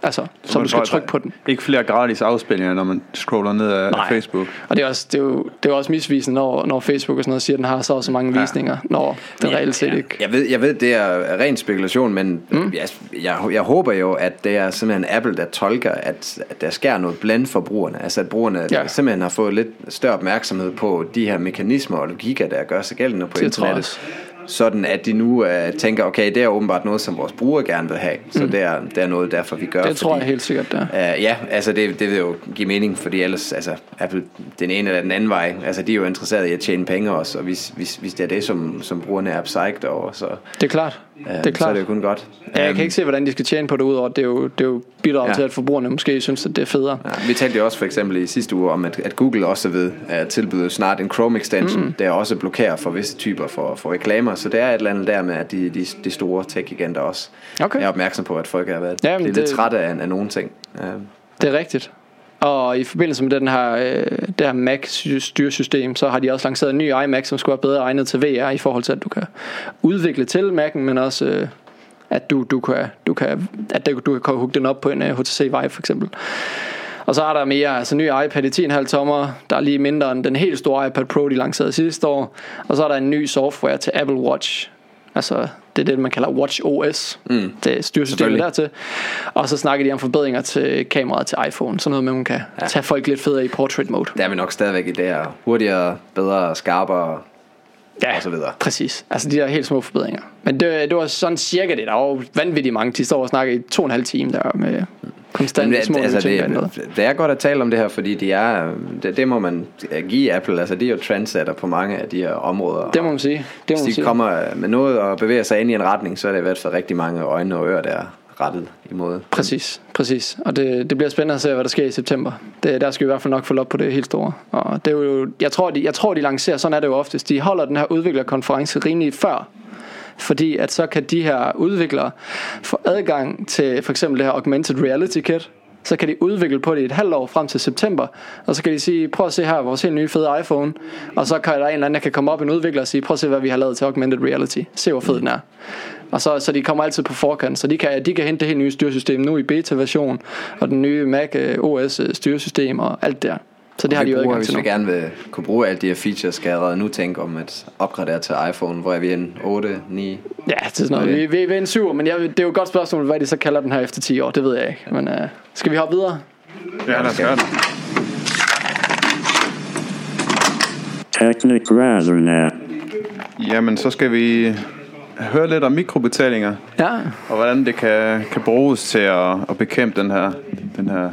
Speaker 5: Altså, så,
Speaker 4: man
Speaker 5: du skal trykke på den.
Speaker 4: Ikke flere gratis afspilninger, når man scroller ned af,
Speaker 5: Nej.
Speaker 4: Facebook.
Speaker 5: Og det er, også, det, er jo, det er jo også misvisende, når, når Facebook og sådan noget siger, at den har så og så mange visninger, når den reelt set ikke.
Speaker 3: Jeg ved, jeg ved, det er ren spekulation, men mm. jeg, jeg, jeg håber jo, at det er simpelthen Apple, der tolker, at, at der sker noget blandt forbrugerne. Altså at brugerne
Speaker 5: Ja.
Speaker 3: ja. simpelthen har fået lidt større opmærksomhed på de her mekanismer og logikker, der gør sig gældende på
Speaker 5: Det tror jeg
Speaker 3: internettet. Sådan at de nu uh, tænker, okay, det er åbenbart noget, som vores brugere gerne vil have. Så mm. det, er, det er noget, derfor vi gør.
Speaker 5: Det tror jeg helt sikkert, der.
Speaker 3: Uh, ja, altså det, det vil jo give mening, fordi ellers, altså Apple, den ene eller den anden vej, altså de er jo interesserede i at tjene penge også, og hvis, hvis, hvis det er det, som, som brugerne er psyched over, så,
Speaker 5: Det er klart.
Speaker 3: Uh,
Speaker 5: det er
Speaker 3: så er
Speaker 5: klart.
Speaker 3: det jo kun godt.
Speaker 5: Ja, jeg kan ikke se, hvordan de skal tjene på det udover. Det er jo, det er jo bidrag
Speaker 3: Ja.
Speaker 5: til, at forbrugerne måske synes, at det er federe.
Speaker 3: Ja, vi talte jo også for eksempel i sidste uge om, at, at Google også vil uh, tilbyde snart en Chrome extension, mm. der også blokerer for visse typer for, for reklamer. Så det er et eller andet der med, at de, de, de store tech-giganter også
Speaker 5: Okay.
Speaker 3: er opmærksom på, at folk har været
Speaker 5: Jamen,
Speaker 3: lidt
Speaker 5: det-
Speaker 3: trætte af, af nogle ting. Uh,
Speaker 5: Det er rigtigt. Og i forbindelse med den her, øh, det her Mac-styresystem, så har de også lanceret en ny iMac, som skulle være bedre egnet til VR, i forhold til, at du kan udvikle til Mac'en, men også, øh, at du, du kan, du kan, at du, du kan hugge den op på en øh, HTC Vive for eksempel. Og så er der mere, altså ny iPad i 10,5 tommer, der er lige mindre end den helt store iPad Pro, de lancerede sidste år. Og så er der en ny software til Apple Watch. Altså det er det, man kalder Watch OS. Mm. Det er styresystemet dertil. Og så snakker de om forbedringer til kameraet til iPhone. Sådan noget med, at man kan ja. tage folk lidt federe i portrait mode.
Speaker 3: Der er vi nok stadigvæk i det her hurtigere, bedre, skarpere
Speaker 5: Ja,
Speaker 3: og så videre.
Speaker 5: præcis. Altså de der helt små forbedringer. Men det, det var sådan cirka det. Der var jo vanvittigt mange. De står og snakker i to og en halv time der med konstant
Speaker 3: Men,
Speaker 5: små
Speaker 3: altså, det,
Speaker 5: Det,
Speaker 3: er godt at tale om det her, fordi de er, det, det må man give Apple. Altså, de er jo trendsetter på mange af de her områder.
Speaker 5: det må man sige. Det må man
Speaker 3: Hvis de
Speaker 5: sige.
Speaker 3: kommer med noget og bevæger sig ind i en retning, så er det i hvert fald rigtig mange øjne og ører, der er rettet imod.
Speaker 5: Præcis, præcis. Og det, det bliver spændende at se, hvad der sker i september. Det, der skal vi i hvert fald nok følge op på det helt store. Og det er jo, jeg, tror, de, jeg tror, de lancerer, sådan er det jo oftest. De holder den her udviklerkonference rimelig før. Fordi at så kan de her udviklere få adgang til for eksempel det her augmented reality kit. Så kan de udvikle på det i et halvt år frem til september. Og så kan de sige, prøv at se her vores helt nye fede iPhone. Og så kan der en eller anden, der kan komme op en udvikler og sige, prøv at se hvad vi har lavet til augmented reality. Se hvor fed den er. Og så, så de kommer altid på forkant, så de kan, de kan hente det helt nye styresystem nu i beta-version, og den nye Mac øh, OS øh, styresystem og alt der. Så det har de jo adgang
Speaker 3: hvis
Speaker 5: til nu.
Speaker 3: vi gerne vil kunne bruge alle de her features, skal jeg allerede nu tænke om at opgradere til iPhone, hvor er vi en 8, 9?
Speaker 5: Ja, det er sådan noget. Vi, vi, vi er en syv, men jeg, det er jo et godt spørgsmål, hvad de så kalder den her efter 10 år. Det ved jeg ikke. Men uh, skal vi hoppe videre?
Speaker 4: Ja, lad os gøre det.
Speaker 8: Technic Razornet.
Speaker 4: Jamen, så skal vi høre lidt om mikrobetalinger,
Speaker 5: Ja,
Speaker 4: og hvordan det kan, kan bruges til at, at bekæmpe den her, den her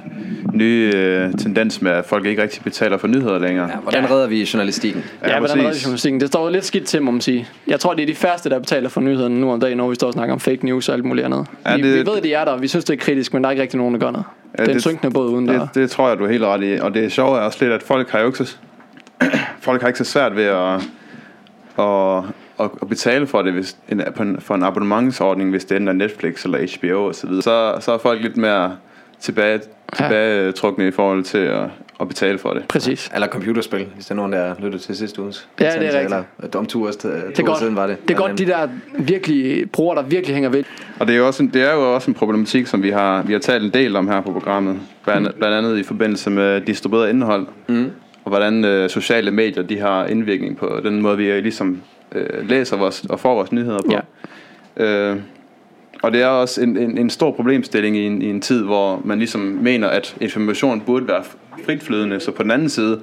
Speaker 4: nye øh, tendens med, at folk ikke rigtig betaler for nyheder længere.
Speaker 3: Ja, hvordan redder vi journalistikken?
Speaker 5: ja, ja hvordan
Speaker 4: præcis.
Speaker 5: er musikken? Det står lidt skidt til, må man sige. Jeg tror, det er de færreste, der betaler for nyhederne nu om dagen, når vi står og snakker om fake news og alt muligt andet.
Speaker 4: Ja,
Speaker 5: vi,
Speaker 4: det-
Speaker 5: vi ved, de er der, og vi synes, det er kritisk, men der er ikke rigtig nogen, der gør noget. Ja, det er en
Speaker 4: det-
Speaker 5: synkende båd uden der.
Speaker 4: Det, det tror jeg, du er helt ret i. Og det sjove er også lidt, at folk har jo ikke så, folk har ikke så svært ved at, at, at, at betale for det hvis, en, for en abonnementsordning, hvis det ender Netflix eller HBO osv. Så, videre. så, så er folk lidt mere tilbage, tilbagetrukne i forhold til at, at betale for det.
Speaker 5: Præcis.
Speaker 3: Eller computerspil, hvis der er nogen, der lytter til sidste uges.
Speaker 5: Ja, det er rigtigt.
Speaker 3: Eller om to to
Speaker 5: Det er godt,
Speaker 3: siden var det.
Speaker 5: det er godt de der virkelig brugere, der virkelig hænger ved.
Speaker 4: Og det er, jo også en, det er jo også en problematik, som vi har, vi har talt en del om her på programmet. Blandt, blandt andet i forbindelse med distribueret indhold. Mm. Og hvordan øh, sociale medier de har indvirkning på den måde, vi ligesom øh, læser vores, og får vores nyheder på.
Speaker 5: Ja.
Speaker 4: Øh, og det er også en, en, en stor problemstilling i en, i en tid, hvor man ligesom mener, at information burde være fritflydende. Så på den anden side,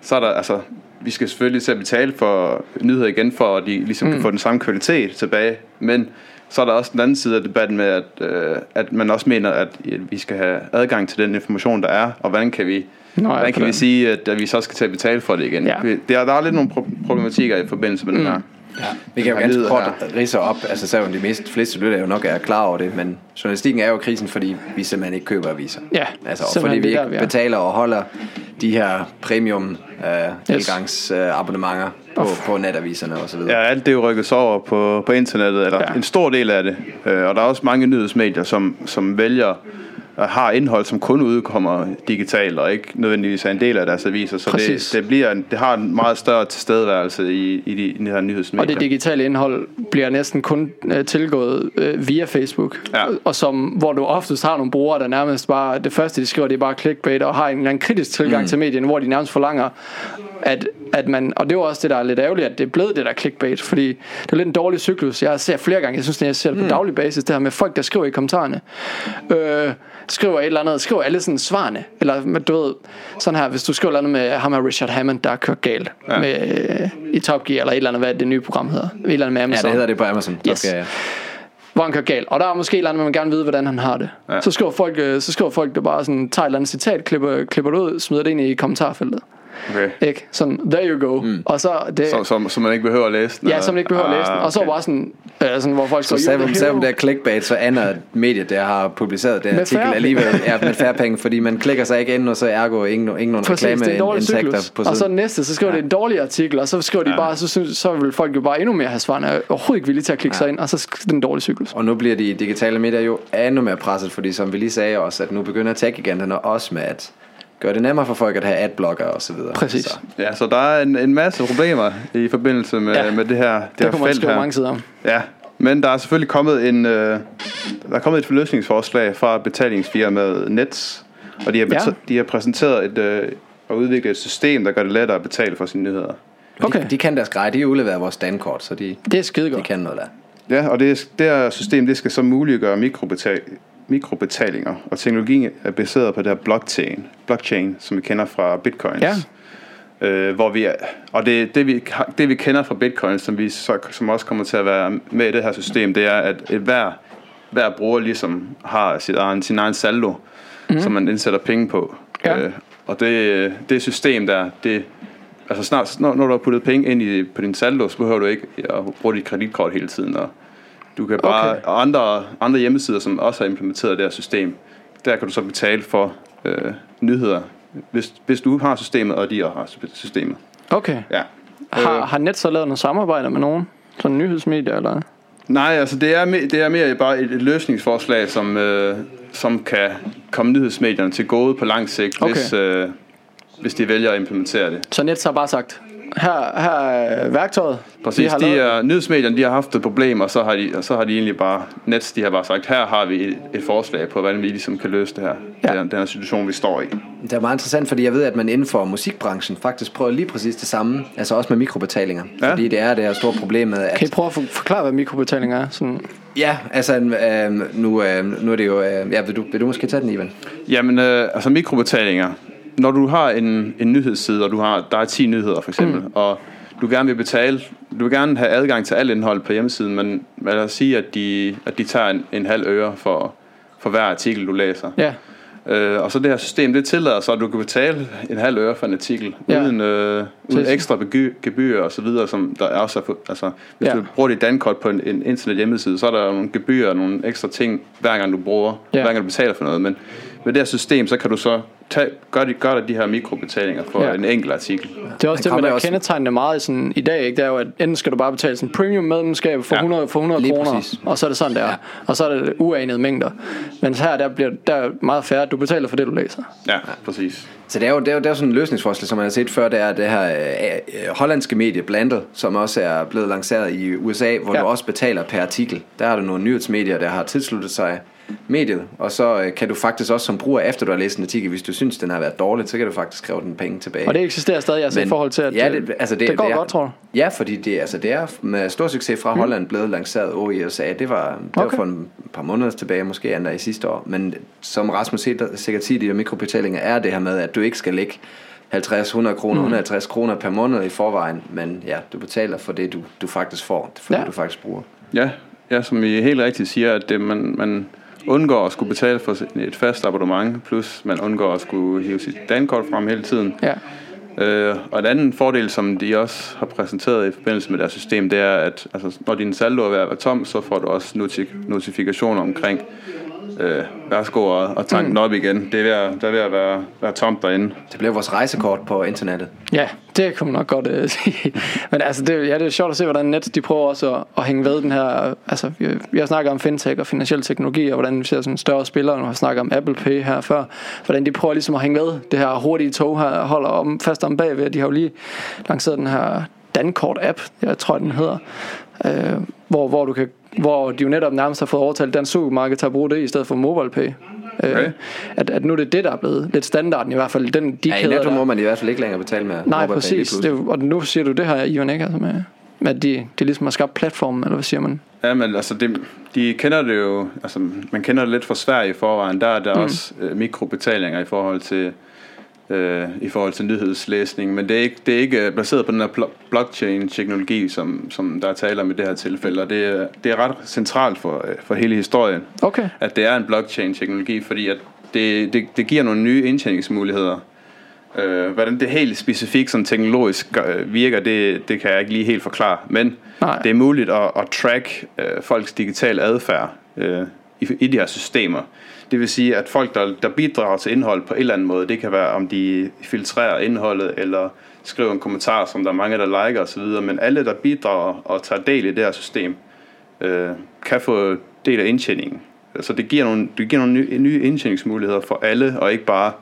Speaker 4: så er der altså, vi skal selvfølgelig til at betale for nyheder igen, for at de ligesom mm. kan få den samme kvalitet tilbage. Men så er der også den anden side af debatten med, at, øh, at man også mener, at vi skal have adgang til den information, der er, og hvordan kan vi,
Speaker 5: Nå, ja,
Speaker 4: hvordan kan vi sige, at, at vi så skal til at betale for det igen.
Speaker 5: Ja.
Speaker 4: Vi- Der, er- der er lidt nogle pro- problematikker i forbindelse med mm. den her.
Speaker 3: Vi kan jo ganske kort rise op, altså selvom de mest, fleste lytter jo nok er klar over det, men journalistikken er jo i krisen, fordi vi simpelthen ikke køber aviser.
Speaker 5: Ja,
Speaker 3: altså, og fordi vi ikke
Speaker 5: der, vi er.
Speaker 3: betaler og holder de her premium uh, tilgangs uh, abonnementer på, på netaviserne og så videre.
Speaker 4: Ja, alt det er jo rykket over på, på internettet, eller
Speaker 5: Ja.
Speaker 4: ja. en stor del af det. Øh, og der er også mange nyhedsmedier, som, som vælger har indhold, som kun udkommer digitalt, og ikke nødvendigvis er en del af deres aviser. Så
Speaker 5: Præcis.
Speaker 4: det, det, bliver, en- det har en meget større tilstedeværelse i, i, de, i de her nyhedsmedier.
Speaker 5: Og det digitale indhold bliver næsten kun øh, tilgået øh, via Facebook.
Speaker 4: Ja.
Speaker 5: Og som, hvor du oftest har nogle brugere, der nærmest bare, det første de skriver, det er bare clickbait, og har en eller anden kritisk tilgang mm. til medien, hvor de nærmest forlanger, at, at man, og det er jo også det, der er lidt ærgerligt, at det er blevet det der clickbait, fordi det er lidt en dårlig cyklus. Jeg ser flere gange, jeg synes, at jeg ser det på mm. daglig basis, det her med folk, der skriver i kommentarerne, øh, skriver et eller andet, skriver alle sådan svarene, eller du ved, sådan her, hvis du skriver et eller andet med ham her Richard Hammond, der er kørt galt ja.
Speaker 4: Ja.
Speaker 5: med, øh, i Top Gear, eller et eller andet, hvad det nye program hedder, et eller andet med
Speaker 3: Ja,
Speaker 5: Amazon
Speaker 3: det hedder det på Amazon.
Speaker 5: Yes.
Speaker 3: Okay, ja.
Speaker 5: hvor han kører galt. Og der er måske et eller andet, man gerne vil vide, hvordan han har det. Ja.
Speaker 4: Ja.
Speaker 5: Så, skriver folk, øh, så skriver folk, der bare sådan, tager et eller andet citat, klipper, klipper det ud, smider det ind i kommentarfeltet.
Speaker 4: Okay.
Speaker 5: Ikke? Sådan, there you go. Mm. Og så, det,
Speaker 4: Så, så, så man ikke behøver at læse den?
Speaker 5: ja, som ikke behøver at læse den. Og så
Speaker 4: okay.
Speaker 5: bare sådan, øh, sådan hvor folk
Speaker 3: Så
Speaker 5: "You're
Speaker 3: selvom, selvom
Speaker 5: hero."
Speaker 3: det er clickbait, så ender mediet, der har publiceret den
Speaker 5: Med
Speaker 3: artikel
Speaker 5: færre
Speaker 3: alligevel er med færre penge, fordi man klikker sig ikke ind, og så ergo ingen, ingen nogen
Speaker 5: det er
Speaker 3: reklameindtægter på
Speaker 5: Og så
Speaker 3: siden.
Speaker 5: næste, så skriver ja. det en dårlig artikel, og så skriver de
Speaker 4: Ja.
Speaker 5: bare, så, synes, så vil folk jo bare endnu mere have svarene, og er overhovedet ikke villige til at klikke ja. sig ind, og så sk- det er en dårlig cyklus.
Speaker 3: Og nu bliver de digitale medier jo endnu mere presset, fordi som vi lige sagde også, at nu begynder tech-giganterne også med at gøre det nemmere for folk at have adblocker og så videre.
Speaker 5: Præcis.
Speaker 3: Så,
Speaker 4: Ja, så der er en, en masse problemer i forbindelse med,
Speaker 5: Ja.
Speaker 4: med det her, det
Speaker 5: Det
Speaker 4: her felt her.
Speaker 5: mange sider om.
Speaker 4: Ja, men der er selvfølgelig kommet en, øh, der er kommet et løsningsforslag fra betalingsfirmaet Nets, og de har,
Speaker 5: Ja.
Speaker 4: ja. de har præsenteret et, øh, og udviklet et system, der gør det lettere at betale for sine nyheder.
Speaker 5: Okay,
Speaker 3: de, de kan deres grej, de har udleveret vores standkort, så de,
Speaker 5: det er skide
Speaker 3: de
Speaker 5: godt.
Speaker 3: kan noget der.
Speaker 4: Ja, og det, det her system det skal så muliggøre mikrobetal, mikrobetalinger, og teknologien er baseret på det her blockchain, blockchain som vi kender fra bitcoins.
Speaker 5: Ja.
Speaker 4: Øh, hvor vi er, og det, det, vi, det vi kender fra bitcoin, som, vi så, som også kommer til at være med i det her system, det er, at et hver, hver bruger ligesom har sit egen, sin egen saldo, mm. som man indsætter penge på.
Speaker 5: Ja.
Speaker 4: Øh, og det, det system der, det, altså snart, når, når du har puttet penge ind i, på din saldo, så behøver du ikke at bruge dit kreditkort hele tiden. Og du kan bare,
Speaker 5: Okay.
Speaker 4: og andre, andre hjemmesider, som også har implementeret det her system, der kan du så betale for øh, nyheder, hvis, hvis du har systemet, og de også har systemet.
Speaker 5: Okay.
Speaker 4: Ja.
Speaker 5: Har,
Speaker 4: Øh.
Speaker 5: har Net så lavet noget samarbejde med nogen? Sådan nyhedsmedier eller?
Speaker 4: Nej, altså det er, det er mere bare et, et løsningsforslag, som, øh, som kan komme nyhedsmedierne til gode på lang sigt,
Speaker 5: Okay.
Speaker 4: hvis, øh, hvis de vælger at implementere det.
Speaker 5: Så Net har bare sagt, her, her er værktøjet.
Speaker 4: Præcis,
Speaker 5: har
Speaker 4: de er, nyhedsmedierne de har haft et problem, og så har de, og så har de egentlig bare, Nets de har bare sagt, her har vi et, et forslag på, hvordan vi ligesom kan løse det her,
Speaker 5: Ja.
Speaker 4: den, den her situation, vi står i.
Speaker 3: Det er meget interessant, fordi jeg ved, at man inden for musikbranchen faktisk prøver lige præcis det samme, altså også med mikrobetalinger.
Speaker 4: Ja.
Speaker 3: Fordi det er det her store problem med, at
Speaker 5: Kan I prøve at for- forklare, hvad mikrobetaling er? Sådan,
Speaker 3: Ja, altså øh, nu, øh, nu er det jo... Øh, ja, vil, du, vil du måske tage den, Ivan?
Speaker 4: Jamen, øh, altså mikrobetalinger. Når du har en, en nyhedsside, og du har, der er 10 nyheder for eksempel, mm. og du gerne vil betale, du vil gerne have adgang til alt indhold på hjemmesiden, men lad os sige, at de, at de tager en, en halv øre for, for hver artikel, du læser.
Speaker 5: ja,
Speaker 4: Øh, og så det her system, det tillader så, at du kan betale en halv øre for en artikel,
Speaker 5: Ja.
Speaker 4: uden, øh, uden ekstra gebyrer og så videre, som der er også er altså, hvis
Speaker 5: Ja.
Speaker 4: du bruger dit dankort på en, en internet hjemmeside, så er der nogle gebyrer og nogle ekstra ting, hver gang du bruger,
Speaker 5: ja.
Speaker 4: hver gang du betaler for noget, men med det her system, så kan du så tage, gøre, de, gøre dig de her mikrobetalinger for
Speaker 5: Ja.
Speaker 4: en enkelt artikel.
Speaker 5: det er også det, der
Speaker 3: også-
Speaker 5: kendetegnende meget sådan, i dag. Ikke? Det er jo, at enten skal du bare betale sådan premium medlemskab for
Speaker 4: Ja.
Speaker 5: 100, for 100
Speaker 3: Lige
Speaker 5: kroner,
Speaker 3: præcis.
Speaker 5: og så er det sådan, der.
Speaker 3: Ja.
Speaker 5: Og så er det uanede mængder. Men her der bliver der er meget færre. Du betaler for det, du læser.
Speaker 4: Ja, præcis.
Speaker 3: Så det er jo, det er jo, det er jo sådan en løsningsforslag, som man har set før, det er det her øh, øh, hollandske medie Blandel, som også er blevet lanceret i USA, hvor
Speaker 5: Ja.
Speaker 3: ja. du også betaler per artikel. Der har du nogle nyhedsmedier, der har tilsluttet sig mediet, og så øh, kan du faktisk også som bruger, efter du har læst en artikel, hvis du synes, den har været dårlig, så kan du faktisk kræve den penge tilbage.
Speaker 5: Og det eksisterer stadig altså, i forhold til, at
Speaker 3: ja, det, altså det,
Speaker 5: det går
Speaker 3: det er,
Speaker 5: godt, tror du?
Speaker 3: Ja, fordi det, altså det er med stor succes fra Holland blevet lanceret over i USA. Det var, det okay. Var for en par måneder tilbage, måske endda i sidste år. Men som Rasmus sikkert siger, de der mikrobetalinger er det her med, at du ikke skal lægge 50-100 kroner,
Speaker 5: Mm.
Speaker 3: 150 kroner per måned i forvejen, men ja, du betaler for det, du, du faktisk får, for
Speaker 5: Ja.
Speaker 3: det, du faktisk bruger.
Speaker 4: Ja, ja som I helt rigtigt siger, at det, man, man undgår at skulle betale for et fast abonnement, plus man undgår at skulle hive sit dankort frem hele tiden.
Speaker 5: Ja.
Speaker 4: Øh, og en anden fordel, som de også har præsenteret i forbindelse med deres system, det er, at altså, når din saldo er ved at være tom, så får du også noti- notifikationer omkring, øh, værsgo og, og tanke den op igen. Det er ved at, der er ved at være, være tomt derinde.
Speaker 3: Det bliver vores rejsekort på internettet.
Speaker 5: Ja, det kan man nok godt uh, sige. Men altså, det, ja, det er sjovt at se, hvordan net de prøver også at, at hænge ved den her... Altså, vi, vi har snakket om fintech og finansiel teknologi, og hvordan vi ser sådan større spillere, nu har snakket om Apple Pay her før, hvordan de prøver ligesom at hænge ved det her hurtige tog her, holder om, fast om bagved. De har jo lige lanceret den her Dankort-app, jeg tror, den hedder, øh, hvor, hvor, du kan, hvor de jo netop nærmest har fået overtalt dansk supermarked til at bruge det i stedet for MobilePay. Øh,
Speaker 4: Okay.
Speaker 5: at, at nu er det det, der er blevet lidt standarden, i hvert fald den, de
Speaker 3: Ja, i Netto må man i hvert fald ikke længere betale med
Speaker 5: Nej,
Speaker 3: MobilePay
Speaker 5: præcis. Det, er- og nu siger du det her, Ivan, ikke? Altså med, med at de, de ligesom har skabt platformen, eller hvad siger man?
Speaker 4: Ja, men altså, det, de kender det jo, altså, man kender det lidt fra Sverige i forvejen. Der er der mm. også øh, mikrobetalinger i forhold til øh, i forhold til nyhedslæsning, men det er ikke, det er ikke øh, baseret på den her blo- blockchain-teknologi, som, som der er tale om i det her tilfælde, og det, er- det er ret centralt for, øh, for hele historien,
Speaker 5: Okay.
Speaker 4: at det er en blockchain-teknologi, fordi at det, det, det giver nogle nye indtjeningsmuligheder. Øh, hvordan det helt specifikt som teknologisk øh, virker, det, det kan jeg ikke lige helt forklare, men
Speaker 5: Nej.
Speaker 4: det er muligt at, at track øh, folks digitale adfærd øh, i, i de her systemer. Det vil sige, at folk, der, der bidrager til indhold på en eller anden måde, det kan være, om de filtrerer indholdet, eller skriver en kommentar, som der er mange, der liker osv., men alle, der bidrager og tager del i det her system, øh, kan få del af indtjeningen. Så det giver nogle, det giver nogle nye, nye indtjeningsmuligheder for alle, og ikke bare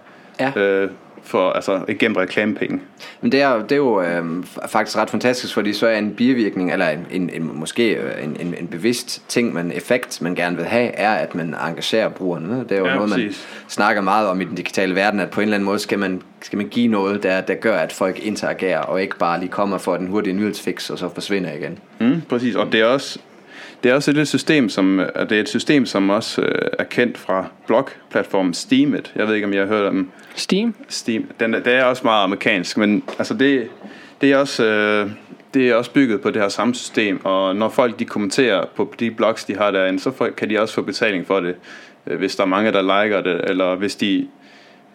Speaker 3: Ja.
Speaker 4: øh, for, altså, igennem reklamepenge.
Speaker 3: Men det er, det er jo øh, faktisk ret fantastisk, fordi så er en bivirkning, eller en, en, en, måske øh, en, en, en bevidst ting, man effekt, man gerne vil have, er, at man engagerer brugerne. Det er jo
Speaker 4: Ja,
Speaker 3: noget, man
Speaker 4: præcis.
Speaker 3: snakker meget om i den digitale verden, at på en eller anden måde skal man, skal man give noget, der, der gør, at folk interagerer, og ikke bare lige kommer for den hurtige nyhedsfix, og så forsvinder igen.
Speaker 4: Mm, præcis, og det er også det er også et lille system, som og det er et system, som også øh, er kendt fra blogplatformen Steemit. Jeg ved ikke, om jeg har hørt om
Speaker 5: Steam?
Speaker 4: Steam. Den, det er også meget amerikansk, men altså det, det er også... Øh, det er også bygget på det her samme system, og når folk de kommenterer på de blogs, de har derinde, så kan de også få betaling for det, øh, hvis der er mange, der liker det, eller hvis de,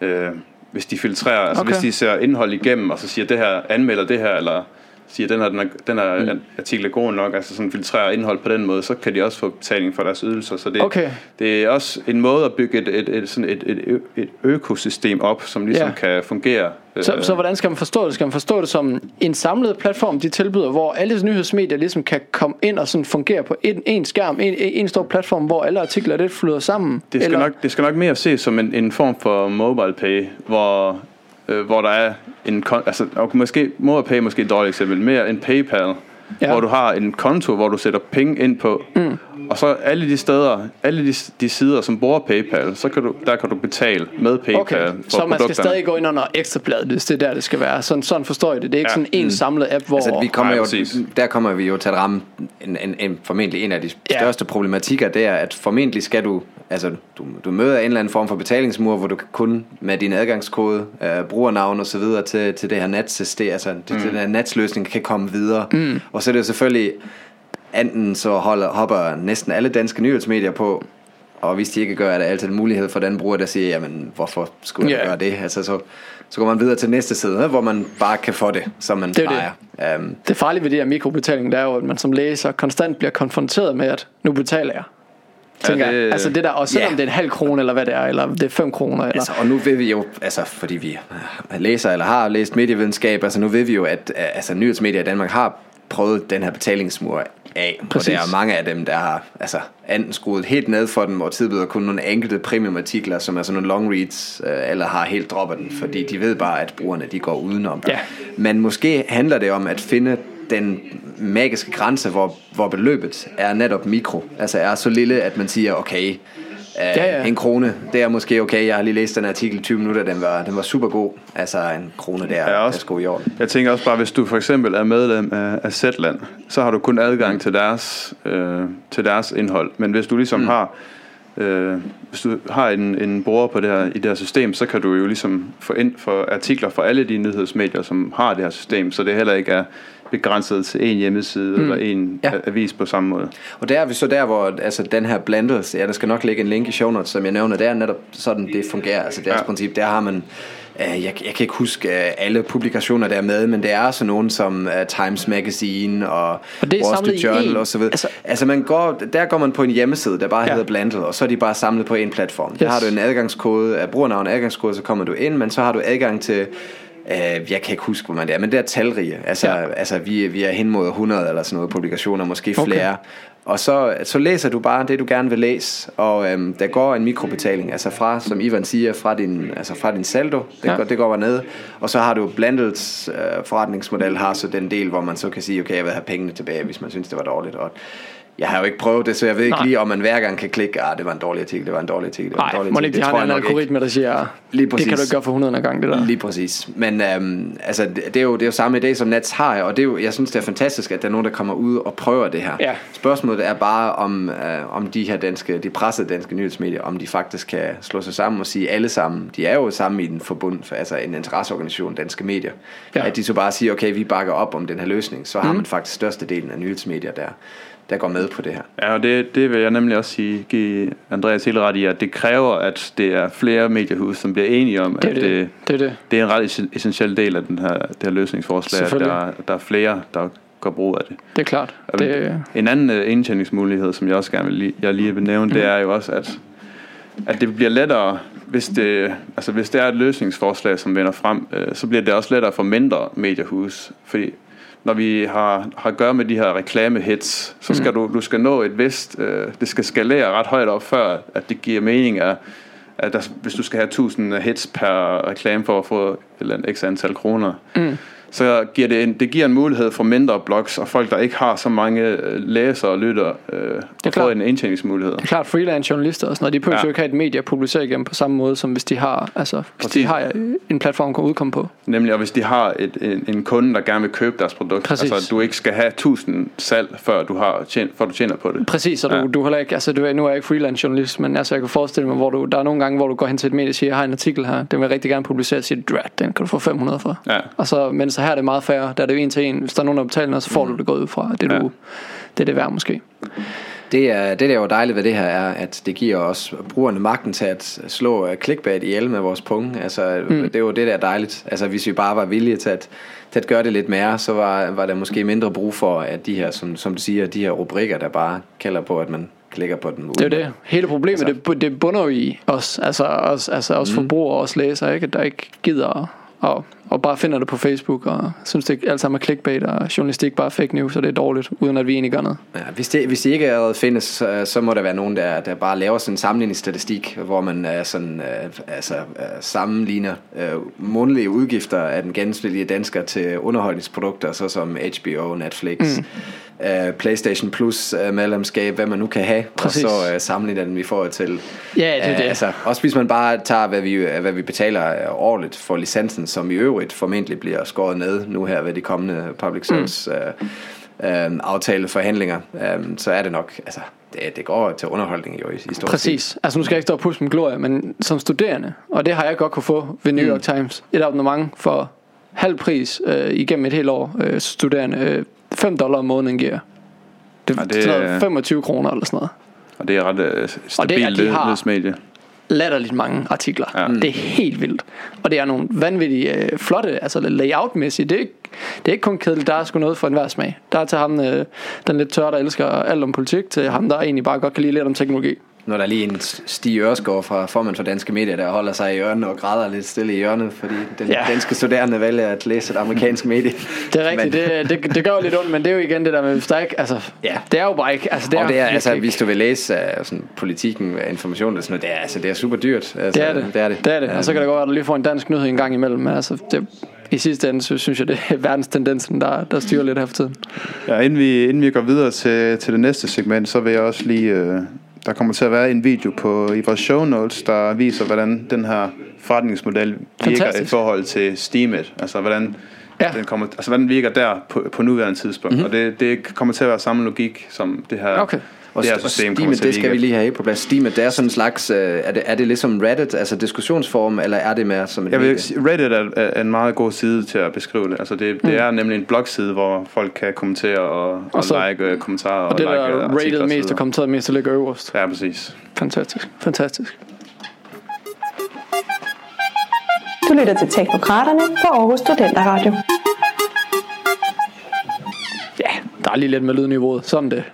Speaker 4: øh, hvis de filtrerer, altså
Speaker 5: Okay.
Speaker 4: hvis de ser indhold igennem, og så siger, det her anmelder det her, eller siger, den her, den er, den her mm. artikel er god nok, altså sådan filtrerer indhold på den måde, så kan de også få betaling for deres ydelser. Så det,
Speaker 5: Okay.
Speaker 4: det er også en måde at bygge et, et, et, sådan et, et, et økosystem op, som ligesom
Speaker 5: Ja.
Speaker 4: kan fungere.
Speaker 5: Så,
Speaker 4: øh,
Speaker 5: så hvordan skal man forstå det? Skal man forstå det som en samlet platform, de tilbyder, hvor alle nyhedsmedier ligesom kan komme ind og sådan fungere på en, en skærm, en, en stor platform, hvor alle artikler det flyder sammen?
Speaker 4: Det skal, nok, det skal nok mere ses som en, en form for mobile pay, hvor, øh, hvor der er en altså, og måske mobile pay er måske et dårligt eksempel, mere en PayPal,
Speaker 5: Ja.
Speaker 4: ja. hvor du har en konto, hvor du sætter penge ind på, mm. og så alle de steder, alle de, de sider, som bruger PayPal, så kan du, der kan du betale med PayPal
Speaker 5: Okay,
Speaker 4: for
Speaker 5: så man skal stadig gå ind under ekstrabladet, hvis det er der, det skal være. Sådan, sådan forstår jeg det. Det er ikke
Speaker 4: Ja.
Speaker 5: sådan en samlet app, hvor...
Speaker 3: Altså, vi kommer
Speaker 4: Nej,
Speaker 3: jo,
Speaker 4: præcis.
Speaker 3: der kommer vi jo til at ramme en, en, en, formentlig en af de
Speaker 5: Ja.
Speaker 3: største problematikker, det er, at formentlig skal du, altså du, du møder en eller anden form for betalingsmur, hvor du kan kun med din adgangskode, øh, brugernavn og så videre til, til det her natsystem, altså mm. til den her natsløsning kan komme videre. Mm. Og så er det jo selvfølgelig, enten så holder, hopper næsten alle danske nyhedsmedier på, og hvis de ikke gør, er der altid en mulighed for den bruger, der siger, jamen hvorfor skulle jeg
Speaker 5: Ja.
Speaker 3: gøre det? Altså så, så går man videre til næste side, hvor man bare kan få det, som man
Speaker 5: Det er
Speaker 3: plejer. Um,
Speaker 5: Det farlige ved det her mikrobetaling, det er jo, at man som læser konstant bliver konfronteret med, at nu betaler jeg. Tænker
Speaker 4: det-
Speaker 5: jeg. Altså det der, og selvom
Speaker 3: Ja.
Speaker 5: det er en halv krone, eller hvad det er, eller det er 5 kroner, eller...
Speaker 3: Altså, og nu ved vi jo, altså fordi vi læser eller har læst medievidenskab, altså nu ved vi jo, at altså, nyhedsmedier i Danmark har prøvet den her betalingsmur af.
Speaker 5: Præcis.
Speaker 3: Og der er mange af dem, der har altså, enten skruet helt ned for dem, og tilbyder kun nogle enkelte premiumartikler, som er sådan nogle long reads, øh, eller har helt droppet den, fordi de ved bare, at brugerne de går udenom.
Speaker 5: Ja.
Speaker 3: Men måske handler det om at finde den magiske grænse, hvor, hvor beløbet er netop mikro. Altså er så lille, at man siger, okay,
Speaker 5: Ja,
Speaker 3: Ja,
Speaker 5: ja.
Speaker 3: En krone, det er måske okay. Jeg har lige læst den artikel i 20 minutter, den var, den var super god. Altså en krone der
Speaker 4: Ja,
Speaker 3: er
Speaker 4: også.
Speaker 3: sgu i orden.
Speaker 4: Jeg tænker også bare, hvis du for eksempel er medlem af, af Zetland, så har du kun adgang til deres, øh, til deres indhold. Men hvis du ligesom mm. har øh, hvis du har en, en bruger på det her, i det her system, så kan du jo ligesom få ind for artikler fra alle de nyhedsmedier, som har det her system, så det heller ikke er begrænset til en hjemmeside mm. eller en
Speaker 3: Ja.
Speaker 4: avis på samme måde.
Speaker 3: Og der er vi så der, hvor altså, den her blandet, ja, der skal nok ligge en link i show notes, som jeg nævner, der er netop sådan, det fungerer. Altså deres ja. Princip, der har man, øh, jeg, jeg kan ikke huske øh, alle publikationer, der er med, men det er sådan nogen som uh, Times Magazine og,
Speaker 5: Og det er
Speaker 3: Wall Street Journal og så videre.
Speaker 5: Altså-
Speaker 3: Altså, man går, der går man på en hjemmeside, der bare
Speaker 5: Ja.
Speaker 3: hedder Blandet, og så er de bare samlet på en platform. Yes. Der har du en adgangskode, brugernavn adgangskode, så kommer du ind, men så har du adgang til Uh, jeg kan ikke huske, hvor man det er, men det er talrige. Altså,
Speaker 5: Ja.
Speaker 3: altså vi, vi er hen mod 100 eller sådan noget publikationer, måske
Speaker 5: Okay.
Speaker 3: flere. Og så, så læser du bare det, du gerne vil læse, og øhm, der går en mikrobetaling, altså fra, som Ivan siger, fra din, altså fra din saldo, det,
Speaker 5: Ja.
Speaker 3: ja. går, det går bare ned, og så har du blandet øh, forretningsmodel, har så den del, hvor man så kan sige, okay, jeg vil have pengene tilbage, hvis man synes, det var dårligt, og jeg har jo ikke prøvet det, så jeg ved ikke
Speaker 5: Nej.
Speaker 3: lige, om man hver gang kan klikke, ah, det var en dårlig artikel, det var en dårlig artikel, det var en
Speaker 5: Nej,
Speaker 3: dårlig artikel.
Speaker 5: ikke de
Speaker 3: Det
Speaker 5: har en algoritme, der siger,
Speaker 3: Lige
Speaker 5: det kan du
Speaker 3: præcis.
Speaker 5: ikke gøre for 100 gange, det der.
Speaker 3: Lige præcis. Men øhm, altså, det, er jo, det er jo samme idé, som Nats har, og det er jo, jeg synes, det er fantastisk, at der er nogen, der kommer ud og prøver det her.
Speaker 5: Ja.
Speaker 3: Spørgsmålet er bare, om, øh, om de her danske, de pressede danske nyhedsmedier, om de faktisk kan slå sig sammen og sige alle sammen, de er jo sammen i den forbund, for, altså en interesseorganisation, danske medier,
Speaker 5: Ja.
Speaker 3: at de så bare siger, okay, vi bakker op om den her løsning, så har man faktisk størstedelen af nyhedsmedier, der, der går med på det her.
Speaker 4: Ja, og det, det vil jeg nemlig også sige, give Andreas helt ret i, at det kræver, at det er flere mediehus, som bliver enige om,
Speaker 5: Det
Speaker 4: at
Speaker 5: det.
Speaker 4: det,
Speaker 5: Det det.
Speaker 4: det er en ret essen- essentiel del af den her, det her løsningsforslag, at der, der er flere, der går brug af det.
Speaker 5: Det er klart.
Speaker 4: Og
Speaker 5: Det,
Speaker 4: En anden uh, indtjeningsmulighed, som jeg også gerne vil lige, jeg lige vil nævne,
Speaker 5: Mhm.
Speaker 4: det er jo også, at, at det bliver lettere, hvis det, altså hvis det er et løsningsforslag, som vender frem, øh, så bliver det også lettere for mindre mediehus. Fordi når vi har, har at gøre med de her reklamehits, så skal du, du skal nå et vist, øh, det skal skalere ret højt op, før at det giver mening, at, at der, hvis du skal have 1000 hits per reklame for at få et eller andet x antal kroner, mm. Så giver det, en, det giver en mulighed for mindre blogs og folk, der ikke har så mange øh, læsere og lytter, øh, at få
Speaker 5: klart.
Speaker 4: en indtjeningsmulighed.
Speaker 5: Det er klart, freelance journalister og sådan noget, de behøver
Speaker 4: Ja.
Speaker 5: jo ikke have et medie at publicere igennem på samme måde, som hvis de har, altså, hvis de har en platform, kan udkomme på.
Speaker 4: Nemlig, og hvis de har et, en, en kunde, der gerne vil købe deres produkt,
Speaker 5: Præcis.
Speaker 4: altså at du ikke skal have 1000 salg, før du, har tjent, før du tjener på det.
Speaker 5: Præcis, og
Speaker 4: Ja.
Speaker 5: du, du heller ikke, altså du, nu er jeg ikke freelance journalist, men altså jeg kan forestille mig, hvor du, der er nogle gange, hvor du går hen til et medie og siger, jeg har en artikel her, den vil jeg rigtig gerne publicere, og siger, den kan du få 500 for.
Speaker 4: Ja.
Speaker 5: Og så, men så her er det meget færre, der er det jo en til en, hvis der er nogen, der betaler noget, så får du det gået ud fra, det, er du,
Speaker 4: Ja.
Speaker 5: det er det værd måske.
Speaker 3: Det, er, det der er jo dejligt ved det her er, at det giver os brugerne magten til at slå øh, clickbait ihjel med vores punge. Altså, mm. det er jo det, der er dejligt. Altså, hvis vi bare var villige til at, til at gøre det lidt mere, så var, var der måske mindre brug for, at de her, som, som du siger, de her rubrikker, der bare kalder på, at man klikker på den.
Speaker 5: Det er det. Hele problemet, altså, det, det bunder jo i os, altså os, altså os mm. forbrugere og os læsere, ikke? der ikke gider og, og bare finder det på Facebook og synes det alt sammen er clickbait og journalistik bare fake news, så det er dårligt, uden at vi egentlig gør noget.
Speaker 3: Ja, hvis, det, hvis det ikke allerede findes, så, så må der være nogen, der, der bare laver sådan en sammenligningsstatistik, hvor man uh, sådan, uh, altså, uh, sammenligner uh, månedlige udgifter af den gennemsnitlige dansker til underholdningsprodukter, såsom HBO, Netflix, mm. Uh, PlayStation Plus uh, medlemskab, hvad man nu kan have,
Speaker 5: Præcis.
Speaker 3: og så uh, sammenligner den vi får til.
Speaker 5: Ja, det er
Speaker 3: Uh,
Speaker 5: det.
Speaker 3: Altså, også hvis man bare tager, hvad vi, hvad vi betaler uh, årligt for licensen, som i øvrigt formentlig bliver skåret ned nu her ved de kommende public service mm øhm, aftaleforhandlinger, øhm, så er det nok, altså, det, det går til underholdning jo i, i stort stil.
Speaker 5: Præcis. Altså nu skal jeg ikke stå og pusse med glorie, men som studerende, og det har jeg godt kunne få ved New York Times, et abonnement for halv pris øh, igennem et helt år øh, studerende. Øh, 5 dollar om måneden giver. Det,
Speaker 4: Ja,
Speaker 5: det sådan noget 25 kroner eller sådan noget.
Speaker 4: Og det er ret øh, stabilt nyhedsmedie.
Speaker 5: latterligt mange artikler.
Speaker 4: Ja.
Speaker 5: Det er helt vildt. Og det er nogle vanvittige, øh, flotte, altså layoutmæssigt. Det er, ikke, det er ikke kun kedeligt, der er sgu noget for enhver smag. Der er til ham, øh, den lidt tørre, der elsker alt om politik, til ham, der egentlig bare godt kan lide lidt om teknologi.
Speaker 3: Når der er lige en Stig Ørsgaard fra formand for Danske Medier, der holder sig i hjørnet og græder lidt stille i hjørnet, fordi den
Speaker 5: Ja.
Speaker 3: danske studerende vælger at læse et amerikansk medie.
Speaker 5: Det er rigtigt,
Speaker 3: Men,
Speaker 5: det, det, det gør jo lidt ondt, men det er jo igen det der med, hvis der ikke, altså,
Speaker 3: Ja.
Speaker 5: det er jo bare ikke, altså det er,
Speaker 3: og det er, altså,
Speaker 5: ikke-
Speaker 3: hvis du vil læse uh, sådan, politikken, uh, information og sådan noget, det er, altså, det er super dyrt. Altså,
Speaker 5: det er det,
Speaker 3: det, er det.
Speaker 5: det, er det. og så kan det godt være, at du lige får en dansk nyhed en gang imellem, men altså, det, i sidste ende, så synes jeg, det er verdenstendensen, der, der styrer lidt her for tiden.
Speaker 4: Ja, inden vi, inden vi går videre til, til det næste segment, så vil jeg også lige... Øh, der kommer til at være en video på i vores show notes, der viser, hvordan den her forretningsmodel virker
Speaker 5: Fantastisk.
Speaker 4: i forhold til Steamit. Altså, hvordan,
Speaker 5: Ja.
Speaker 4: den kommer, altså, hvordan den virker der på, på nuværende tidspunkt.
Speaker 3: Mhm.
Speaker 4: Mm-hmm. Og det, det kommer til at være samme logik, som det her,
Speaker 5: Okay.
Speaker 3: Og,
Speaker 4: det her
Speaker 3: og
Speaker 4: system kommer
Speaker 3: Steam, det skal vi lige have på plads. Steam, det er sådan en slags, øh, er, det, er det ligesom Reddit, altså diskussionsforum, eller er det mere som et
Speaker 4: Jeg vil sige, Reddit er, er en meget god side til at beskrive det. Altså det, det er nemlig en blogside, hvor folk kan kommentere og, og,
Speaker 5: Og så-
Speaker 4: like øh, kommentarer og,
Speaker 5: Og det,
Speaker 4: like
Speaker 5: der
Speaker 4: øh,
Speaker 5: er rated
Speaker 4: og
Speaker 5: mest og
Speaker 4: videre.
Speaker 5: kommenteret mest, det ligger øverst.
Speaker 4: Ja, præcis.
Speaker 5: Fantastisk, fantastisk.
Speaker 6: Du lytter til Teknokraterne på Aarhus Studenter Radio.
Speaker 5: Ja, der er lige lidt med lydniveauet, sådan det.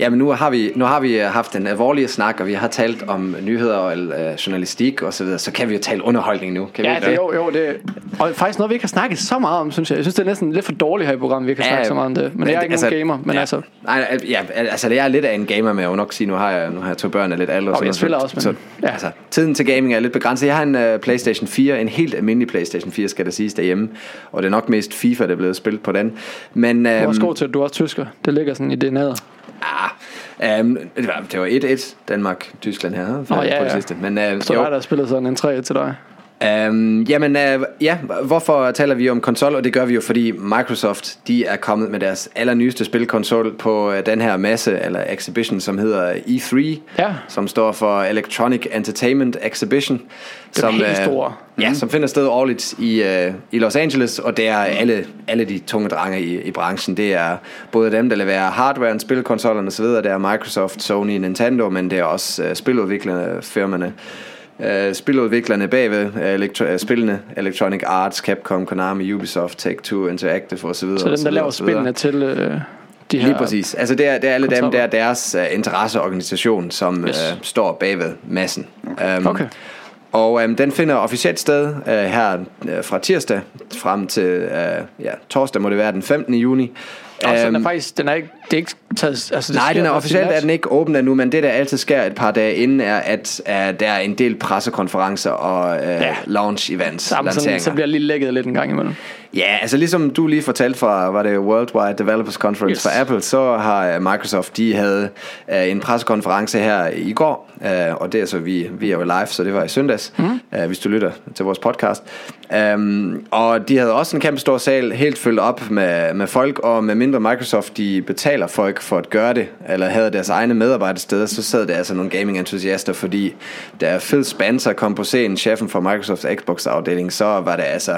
Speaker 3: Ja, men nu har vi nu har vi øh, haft en alvorlig snak, og vi har talt om nyheder og øh, journalistik og så videre. Så kan vi jo tale underholdning nu. Kan vi
Speaker 5: Ja,
Speaker 3: ikke
Speaker 5: det, jo, jo, det Og faktisk noget, vi ikke har snakket så meget om, synes jeg. Jeg synes, det er næsten lidt for dårligt her i programmet, vi ikke har snakket så meget om det. Men jeg er ikke
Speaker 3: altså,
Speaker 5: nogen gamer, men
Speaker 3: ja.
Speaker 5: altså...
Speaker 3: Nej, ja, altså det er lidt af en gamer, men jeg vil nok sige, nu har jeg, nu har jeg to børn og lidt aldre.
Speaker 5: Og jeg spiller også, men-
Speaker 3: så,
Speaker 5: ja.
Speaker 3: altså, tiden til gaming er lidt begrænset. Jeg har en uh, Playstation 4, en helt almindelig Playstation 4, skal der siges derhjemme. Og det er nok mest FIFA, der er blevet spillet på den. Men,
Speaker 5: Du er
Speaker 3: øhm,
Speaker 5: også god til, at du er også tysker. Det ligger sådan i DNA'et.
Speaker 3: Ah, øhm, det var, det var 1-1, Danmark-Tyskland her
Speaker 5: Nå, ja,
Speaker 3: på det
Speaker 5: ja.
Speaker 3: sidste. Men, øh,
Speaker 5: Så
Speaker 3: jo,
Speaker 5: er der spillet sådan en 3 til dig.
Speaker 3: Øhm, jamen, øh, ja, hvorfor taler vi om konsol? Og det gør vi jo, fordi Microsoft, de er kommet med deres allernyeste spilkonsol på øh, den her masse, eller exhibition, som hedder E3,
Speaker 5: Ja.
Speaker 3: som står for Electronic Entertainment Exhibition. som,
Speaker 5: helt
Speaker 3: øh,
Speaker 5: store.
Speaker 3: Ja, som finder sted årligt i, øh, i Los Angeles, og det er alle, alle de tunge drenge i, i branchen. Det er både dem, der leverer hardware, spilkonsollerne osv., det er Microsoft, Sony, Nintendo, men det er også øh, spiludviklerne, firmaerne, øh, spiludviklerne bagved øh, elektro- øh, spillene, Electronic Arts, Capcom, Konami, Ubisoft, Take-Two, Interactive osv.
Speaker 5: Så dem, der laver spillene til øh, de her...
Speaker 3: Lige præcis. Altså det er, det er alle dem,
Speaker 5: konsoller.
Speaker 3: der er deres uh, interesseorganisation, som yes. Uh, står bagved massen. Um,
Speaker 5: Okay.
Speaker 3: Og um, den finder officielt sted uh, her uh, fra tirsdag frem til uh, ja, torsdag må det være den 15. juni
Speaker 5: Og så den er
Speaker 3: Øhm,
Speaker 5: faktisk, den er ikke, det er ikke taget, altså det
Speaker 3: Nej, den er officielt er den ikke åben endnu, men det der altid sker et par dage inden er, at uh, der er en del pressekonferencer og uh, ja. launch events,
Speaker 5: Sammen, sådan,
Speaker 3: lanceringer.
Speaker 5: så bliver lige lækket lidt en gang imellem.
Speaker 3: Ja, altså ligesom du lige fortalte fra, var det Worldwide Developers Conference
Speaker 5: Yes.
Speaker 3: fra Apple, så har øh, Microsoft, de havde uh, en pressekonference her i går, uh, og det er så, vi, vi er jo live, så det var i søndags, mm. uh, hvis du lytter til vores podcast. Um, og de havde også en kæmpe stor sal, helt fyldt op med, med folk, og med mindre Microsoft, de betaler folk for at gøre det, eller havde deres egne medarbejdersteder, så sad der altså nogle gaming-entusiaster, fordi da Phil Spencer kom på scenen, chefen for Microsofts Xbox-afdeling, så var det altså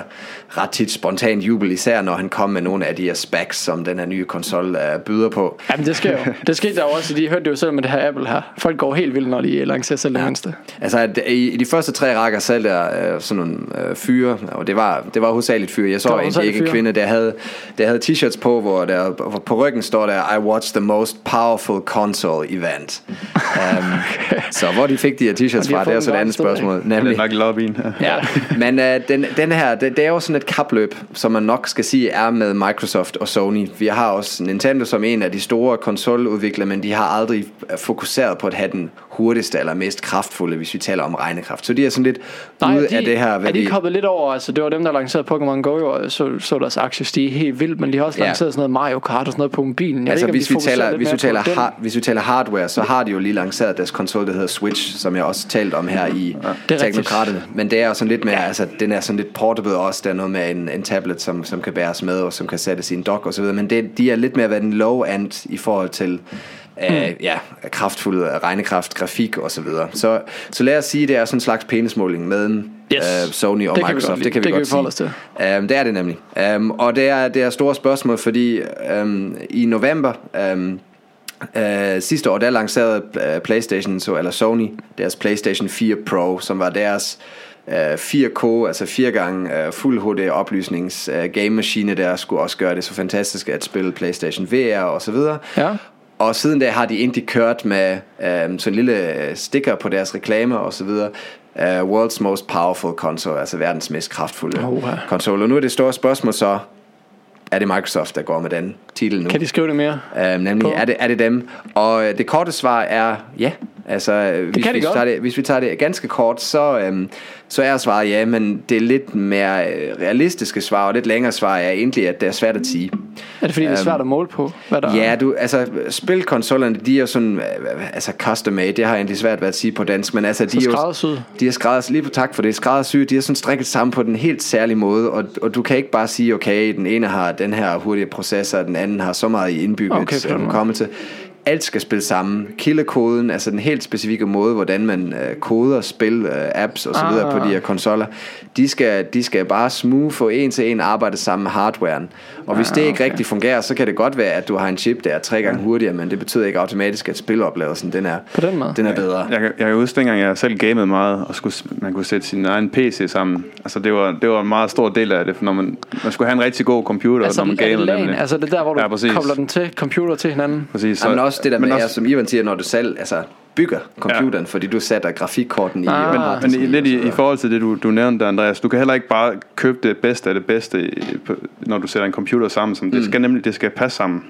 Speaker 3: ret tit spontan jubel, især når han kom med nogle af de her specs, som den her nye konsol uh, byder på.
Speaker 5: Jamen det sker jo. Det skete der jo også. De hørte det jo selv med det her Apple her. Folk går helt vildt, når de lancerer selv det mindste.
Speaker 3: Altså at i, i de første tre rækker sad der øh, sådan nogle øh, fyre, og det var, det var hovedsageligt fyre. Jeg så egentlig ikke en
Speaker 5: fyre.
Speaker 3: kvinde, der havde, der havde t-shirts på, hvor der på ryggen står der, I watched the most powerful console event. um, så hvor de fik de her t-shirts fra, det er
Speaker 5: en
Speaker 3: så et andet spørgsmål.
Speaker 4: Det er
Speaker 3: Nemlig,
Speaker 4: nok lobbyen.
Speaker 3: Ja, men øh, den, den her, det, det er jo sådan et kapløb, som man nok skal sige er med Microsoft og Sony. Vi har også Nintendo som en af de store konsoludviklere, men de har aldrig fokuseret på at have den hurtigste eller mest kraftfulde, hvis vi taler om regnekraft. Så de er sådan lidt ude
Speaker 5: de,
Speaker 3: af det her.
Speaker 5: er de
Speaker 3: vi,
Speaker 5: hoppet lidt over? Altså, det var dem, der lancerede Pokémon Go, og så, så deres aktier stige helt vildt, men de har også
Speaker 3: Ja.
Speaker 5: lanceret sådan noget Mario Kart og sådan noget på mobilen. Jeg
Speaker 3: altså,
Speaker 5: ikke,
Speaker 3: hvis, vi taler, hvis, vi taler
Speaker 5: den.
Speaker 3: har, hvis vi taler hardware, så har de jo lige lanceret deres konsol, der hedder Switch, som jeg også talt om her i
Speaker 5: er
Speaker 3: Teknokraterne. Men det er jo sådan lidt mere, altså, den er sådan lidt portable også. Der er noget med en, en tablet, som, som kan bæres med, og som kan sættes i en dock og så videre. Men det, de er lidt mere været en low end i forhold til øh, ja, kraftfuld regnekraft, grafik og så videre. Så, så lad os sige, det er sådan en slags penismåling med
Speaker 5: Yes.
Speaker 3: øh, Sony og
Speaker 5: Det kan vi
Speaker 3: Microsoft.
Speaker 5: lide.
Speaker 3: det kan vi
Speaker 5: Det kan
Speaker 3: godt
Speaker 5: vi forholde os
Speaker 3: sige. Um, det er det nemlig. Um, og det er, det er store spørgsmål, fordi um, i november um, uh, sidste år, der lancerede uh, PlayStation, så, eller Sony, deres PlayStation 4 Pro, som var deres uh, 4K, altså fire gange uh, fuld HD oplysnings uh, game maskine, der skulle også gøre det så fantastisk at spille PlayStation VR og så videre.
Speaker 5: Ja.
Speaker 3: Og siden da har de egentlig kørt med øhm, sådan en lille øh, sticker på deres reklamer og så videre. Uh, world's most powerful console, altså verdens mest kraftfulde
Speaker 5: Oha.
Speaker 3: konsol. Og nu er det store spørgsmål så, er det Microsoft, der går med den titel nu?
Speaker 5: Kan de skrive det mere?
Speaker 3: Øhm, nemlig, er det, er det dem? Og øh, det korte svar er ja. Altså, øh, hvis,
Speaker 5: kan de
Speaker 3: vi
Speaker 5: godt.
Speaker 3: tager det, hvis vi tager det ganske kort, så, øhm, så er svaret ja, men det lidt mere øh, realistiske svar og lidt længere svar er egentlig, at det er svært at sige.
Speaker 5: Er det fordi, det er svært at måle på? Hvad der
Speaker 3: Ja, du, altså spilkonsollerne, de er jo sådan, øh, altså custom made, det har jeg egentlig svært ved at sige på dansk, men altså de er jo, de er skræddersyet, lige på tak for det, skræddersyet, de er sådan strikket sammen på den helt særlige måde, og, og du kan ikke bare sige, okay, den ene har den her hurtige processor, den anden har så meget i indbygget,
Speaker 5: Okay,
Speaker 3: okay, Alt skal spille sammen. Kildekoden, altså den helt specifikke måde, hvordan man øh, koder spil, øh, apps og så videre
Speaker 5: Ah.
Speaker 3: på de her konsoller, de skal, de skal bare smooth for en til en arbejde sammen med hardwaren. Og hvis det ikke rigtig fungerer, så kan det godt være, at du har en chip, der er tre gange hurtigere, men det betyder ikke automatisk, at spiloplevelsen den er,
Speaker 5: På den måde.
Speaker 3: den er bedre.
Speaker 4: Jeg, kan- jeg kan huske dengang, jeg selv gamede meget, og skulle, man kunne sætte sin egen PC sammen. Altså, det var, det var en meget stor del af det, for når man, man skulle have en rigtig god computer,
Speaker 5: Altså,
Speaker 4: når man gamede.
Speaker 5: Altså det er der, hvor du
Speaker 4: Ja, præcis.
Speaker 5: kobler den til computer til hinanden.
Speaker 4: Præcis.
Speaker 3: Ja, men også det der med,
Speaker 4: men
Speaker 3: også, som Ivan siger, når du selv altså, bygger computeren,
Speaker 4: Ja.
Speaker 3: fordi du sætter grafikkorten i.
Speaker 5: Ah.
Speaker 3: og
Speaker 4: Men,
Speaker 3: harddisken
Speaker 4: men i,
Speaker 3: i
Speaker 4: lidt
Speaker 3: og så
Speaker 4: i, i forhold til det, du, du nævnte Andreas, du kan heller ikke bare købe det bedste af det bedste, i- når du sætter en computer sammen. Som, det skal nemlig det skal passe sammen.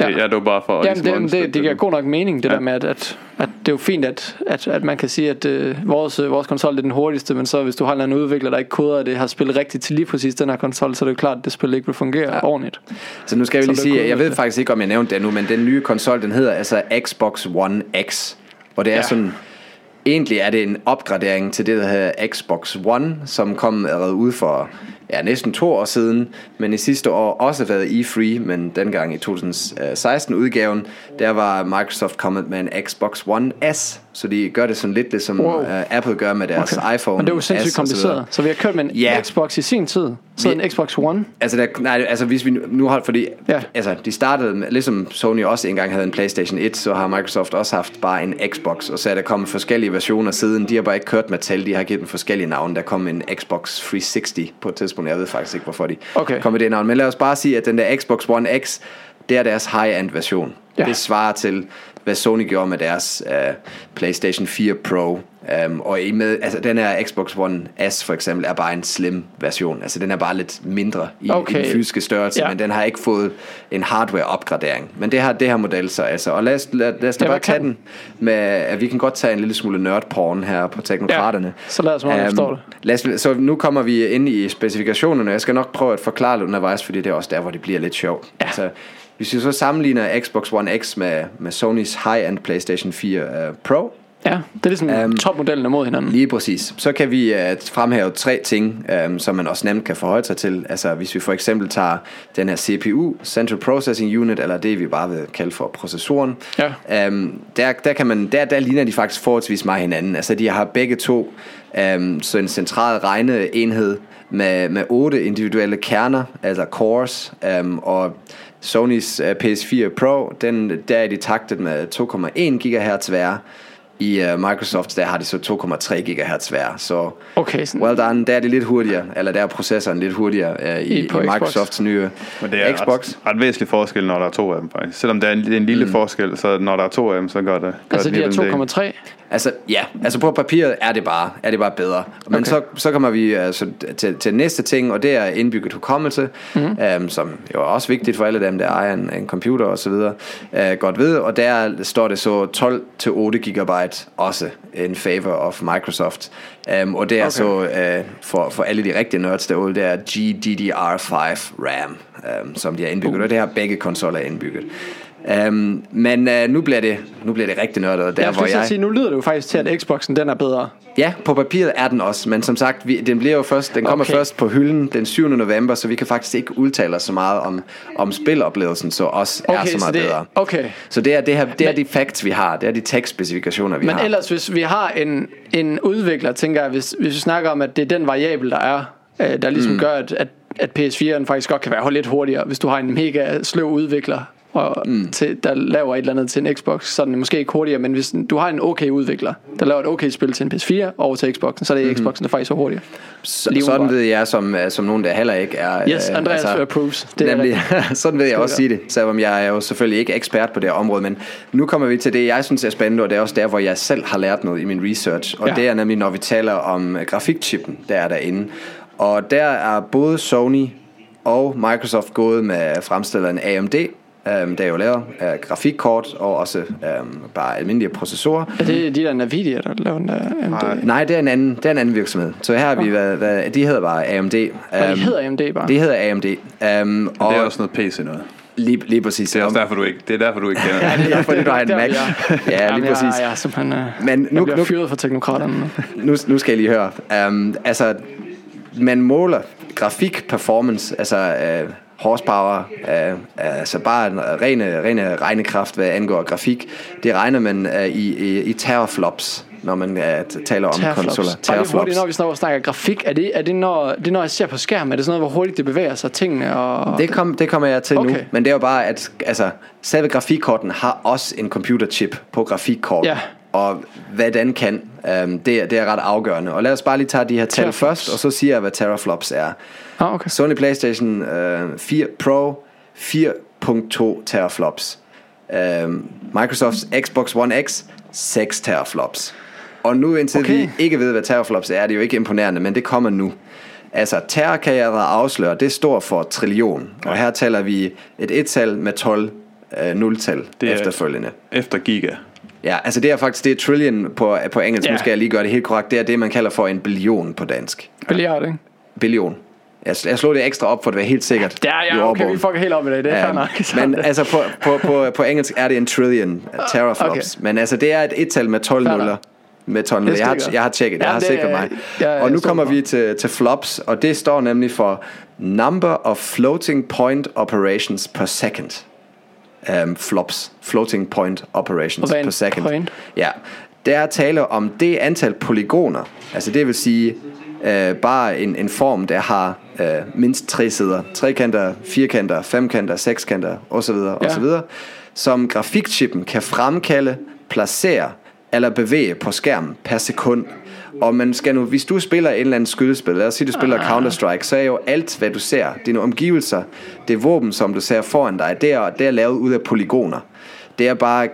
Speaker 5: Ja.
Speaker 4: Ja, det var bare for at
Speaker 5: Jamen,
Speaker 4: ligesom
Speaker 5: det, det, det giver god nok mening, det
Speaker 4: Ja.
Speaker 5: der med, at, at, at det er jo fint, at, at, at man kan sige, at øh, vores, øh, vores konsol det er den hurtigste, men så hvis du har en anden udvikler, der ikke koder det, har spillet rigtigt til lige præcis den her konsol, så er det jo klart, at det spil ikke vil fungere ja. ordentligt.
Speaker 3: Så nu skal vi lige
Speaker 5: det
Speaker 3: sige, jeg ved
Speaker 5: det.
Speaker 3: faktisk ikke, om jeg nævnte det nu, men den nye konsol, den hedder altså Xbox One X. Og det er
Speaker 5: Ja.
Speaker 3: sådan, egentlig er det en opgradering til det, der hedder Xbox One, som kom allerede ud for ja, næsten to år siden, men i sidste år også været E3, men dengang i 2016 udgaven, der var Microsoft kommet med en Xbox One S, så de gør det sådan lidt ligesom
Speaker 5: Wow.
Speaker 3: uh, Apple gør med deres okay. iPhone
Speaker 5: Men det er jo
Speaker 3: S
Speaker 5: sindssygt
Speaker 3: så videre.
Speaker 5: kompliceret. Så vi har kørt med en
Speaker 3: Ja.
Speaker 5: Xbox i sin tid, så
Speaker 3: Vi-
Speaker 5: en Xbox One.
Speaker 3: Altså, der, nej, altså hvis vi nu- har, fordi
Speaker 5: ja.
Speaker 3: altså, de startede, med, ligesom Sony også engang havde en Playstation 1, så har Microsoft også haft bare en Xbox, og så er der kommet forskellige versioner siden. De har bare ikke kørt med tal, de har givet dem forskellige navne. Der kom en Xbox 360 på et tidspunkt, jeg ved faktisk ikke, hvorfor de
Speaker 5: Okay.
Speaker 3: kom med det navn. Men lad os bare sige, at den der Xbox One X, det er deres high-end version.
Speaker 5: Ja.
Speaker 3: Det svarer til, hvad Sony gjorde med deres uh, PlayStation 4 Pro. Um, og i med, altså, den her Xbox One S for eksempel er bare en slim version. Altså den er bare lidt mindre i, okay. i den fysiske størrelse,
Speaker 5: Ja.
Speaker 3: men den har ikke fået en hardware opgradering. Men det har det her model så altså. Og lad os, lad, lad os da bare tage den med, at vi kan godt tage en lille smule nerdporn her på teknokraterne.
Speaker 5: Ja, så lad os om, jeg
Speaker 3: Øhm,
Speaker 5: forstår det.
Speaker 3: Lad os, så nu kommer vi ind i specifikationerne. Jeg skal nok prøve at forklare det undervejs, fordi det er også der, hvor det bliver lidt sjovt. Ja. Altså, hvis vi så sammenligner Xbox One X med, med Sonys high-end PlayStation 4 uh, Pro,
Speaker 5: Ja, det er ligesom
Speaker 3: Øhm,
Speaker 5: um, topmodellen er mod hinanden.
Speaker 3: Lige præcis. Så kan vi uh, fremhæve tre ting, um, som man også nemt kan forholde sig til. Altså hvis vi for eksempel tager den her CPU, Central Processing Unit, eller det vi bare vil kalde for processoren.
Speaker 5: Ja.
Speaker 3: Um, der, der, kan man, der, der ligner de faktisk forholdsvis meget hinanden. Altså de har begge to um, så en central regneenhed med, med otte individuelle kerner, altså cores, um, og Sonys uh, PS4 Pro, den, der er de taktet med 2,1 GHz hver. I uh, Microsoft der har de så 2,3 GHz hver. Så
Speaker 5: Okay, sådan.
Speaker 3: well done, der er det lidt hurtigere, eller der er processoren lidt hurtigere uh, i,
Speaker 5: I-
Speaker 3: i
Speaker 5: på Xbox.
Speaker 3: Microsofts nye
Speaker 4: Men det er
Speaker 3: Xbox.
Speaker 4: Ret, ret væsentlig forskel, når der er to af dem faktisk. Selvom der er en, det er en lille mm. forskel, så når der er to af dem, så gør det gør
Speaker 5: Altså
Speaker 4: det
Speaker 5: de her 2,3.
Speaker 3: Altså ja, altså på papiret er det bare, er det bare bedre. Men
Speaker 5: Okay.
Speaker 3: så, så kommer vi altså, til, til næste ting, og det er indbygget hukommelse, mm-hmm. um, som jo er også vigtigt for alle dem, der ejer en, en computer og så videre, uh, godt ved. Og der står det så 12 til 8 gigabyte også in favor of Microsoft. Um, og det er
Speaker 5: Okay.
Speaker 3: så uh, for, for alle de rigtige nerds derude, det er GDDR5 RAM, um, som de har indbygget, og det har begge konsoller indbygget. Um, men uh, nu, bliver det, nu bliver det rigtig nørdet, der
Speaker 5: Ja,
Speaker 3: hvor
Speaker 5: jeg
Speaker 3: jeg...
Speaker 5: sige, nu lyder det jo faktisk til, at Xboxen den er bedre.
Speaker 3: Ja, på papiret er den også, men som sagt, vi, den bliver jo først, den kommer
Speaker 5: Okay.
Speaker 3: først på hylden den 7. november, så vi kan faktisk ikke udtale os så meget om, om spiloplevelsen, så også er
Speaker 5: Okay,
Speaker 3: så
Speaker 5: så
Speaker 3: meget
Speaker 5: det,
Speaker 3: bedre.
Speaker 5: okay.
Speaker 3: Så det er, det, her, det er
Speaker 5: Men-
Speaker 3: de facts, vi har, det er de tekstspecifikationer, vi
Speaker 5: Men
Speaker 3: har.
Speaker 5: ellers, hvis vi har en, en udvikler, tænker jeg, hvis, hvis vi snakker om, at det er den variabel, der er, øh, der ligesom mm. gør, at, at, at PS4'en faktisk godt kan være lidt hurtigere, hvis du har en mega sløv udvikler, og mm. til, der laver et eller andet til en Xbox, så er den måske ikke hurtigere, men hvis du har en okay udvikler, der laver et okay spil til en PS4 over til Xboxen, så er det mm-hmm. Xboxen, der faktisk er hurtigere.
Speaker 3: Så,
Speaker 5: lige
Speaker 3: sådan ved jeg, som, øh, som nogen, der heller ikke er...
Speaker 5: Yes, Andreas altså, approves. Det er
Speaker 3: nemlig, sådan vil jeg også sige det, selvom jeg er jo selvfølgelig ikke ekspert på det område, men nu kommer vi til det, jeg synes er spændende, og det er også der, hvor jeg selv har lært noget i min research, og
Speaker 5: Ja.
Speaker 3: det er nemlig, når vi taler om øh, grafikchippen, der er derinde. Og der er både Sony og Microsoft gået med fremstilleren AMD, um, der jo laver uh, grafikkort og også um, bare almindelige processorer.
Speaker 5: Er det de der Nvidia, der laver den der AMD?
Speaker 3: Nej, det er en anden, det er en anden virksomhed. Så her har vi været, været de hedder bare AMD. Um,
Speaker 5: Og de hedder AMD bare.
Speaker 3: Det hedder AMD. Um, og
Speaker 4: Det er også noget PC noget.
Speaker 3: lige, lige præcis.
Speaker 4: Det er også derfor, du ikke, det er derfor, du ikke kender det.
Speaker 3: det er fordi, du har en Mac. Ja, lige præcis.
Speaker 5: Jeg, jeg, er simpelthen, øh,
Speaker 3: Men nu-
Speaker 5: jeg bliver
Speaker 3: nu-
Speaker 5: fyret fra teknokraterne nu.
Speaker 3: nu, nu skal jeg lige høre. Um, altså, man måler grafik performance, altså uh, horsepower, uh, altså bare en rene, rene regnekraft, hvad angår grafik. Det regner man uh, i, i, i teraflops, når man uh, taler om konsoller.
Speaker 5: Bare lige hurtigt, når vi snakker, snakker grafik, er det, er det, når, det når jeg ser på skærmen, er det sådan noget, hvor hurtigt det bevæger sig, tingene? Og...
Speaker 3: Det, kom, det kommer jeg til okay. nu, men det er jo bare, at altså, selve grafikkorten har også en computerchip på grafikkortet.
Speaker 5: Ja.
Speaker 3: Og hvad den kan, øhm, det, er, det er ret afgørende. Og lad os bare lige tage de her tal
Speaker 5: Teraflops.
Speaker 3: først, og så siger jeg, hvad teraflops er.
Speaker 5: Ah, okay.
Speaker 3: Sony PlayStation øh, 4 Pro 4.2 teraflops. Øh, Microsofts Xbox One X 6 teraflops. Og nu indtil okay. Vi ikke ved, hvad teraflops er, er det jo ikke imponerende, men det kommer nu. Altså, terra kan jeg afsløre, det står for trillion. Og her taler vi et et-tal med 12 øh, nul-tal
Speaker 4: er-
Speaker 3: efterfølgende.
Speaker 4: Efter Giga.
Speaker 3: Ja, altså det er faktisk det er trillion på, på engelsk.
Speaker 5: Ja.
Speaker 3: Nu skal jeg lige gøre det helt korrekt. Det er det, man kalder for en billion på dansk.
Speaker 5: Billiard, ikke?
Speaker 3: Billion. Jeg, jeg slog det ekstra op for at være helt sikkert.
Speaker 5: Ja, ja, okay, vi fucker helt op i det. Det er
Speaker 3: Um,
Speaker 5: nok.
Speaker 3: men altså på, på, på, på engelsk er det en trillion teraflops.
Speaker 5: Okay.
Speaker 3: Men altså det er et et-tal med 12
Speaker 5: Fair nok.
Speaker 3: nuller. Med 12 nuller.
Speaker 5: Det
Speaker 3: Jeg har, jeg har tjekket, jeg
Speaker 5: Ja,
Speaker 3: har
Speaker 5: det-
Speaker 3: sikret mig.
Speaker 5: jeg er
Speaker 3: og nu kommer vi til, til flops, og det står nemlig for Number of floating point operations per second. Um, flops. Floating point operations
Speaker 5: er
Speaker 3: per second.
Speaker 5: point?
Speaker 3: Ja, der er tale om det antal polygoner, altså det vil sige øh, bare en, en form, der har øh, mindst tre sider, trekanter, firkanter, femkanter, sekskanter osv.
Speaker 5: Ja.
Speaker 3: osv., som grafikchippen kan fremkalde, placere eller bevæge på skærmen per sekund. Og man skal nu, hvis du spiller et eller andet skydespil, lad os sige, du spiller Counter-Strike, så er jo alt, hvad du ser, dine omgivelser, det våben, som du ser foran dig, det er, det er lavet ud af polygoner. Det er bare,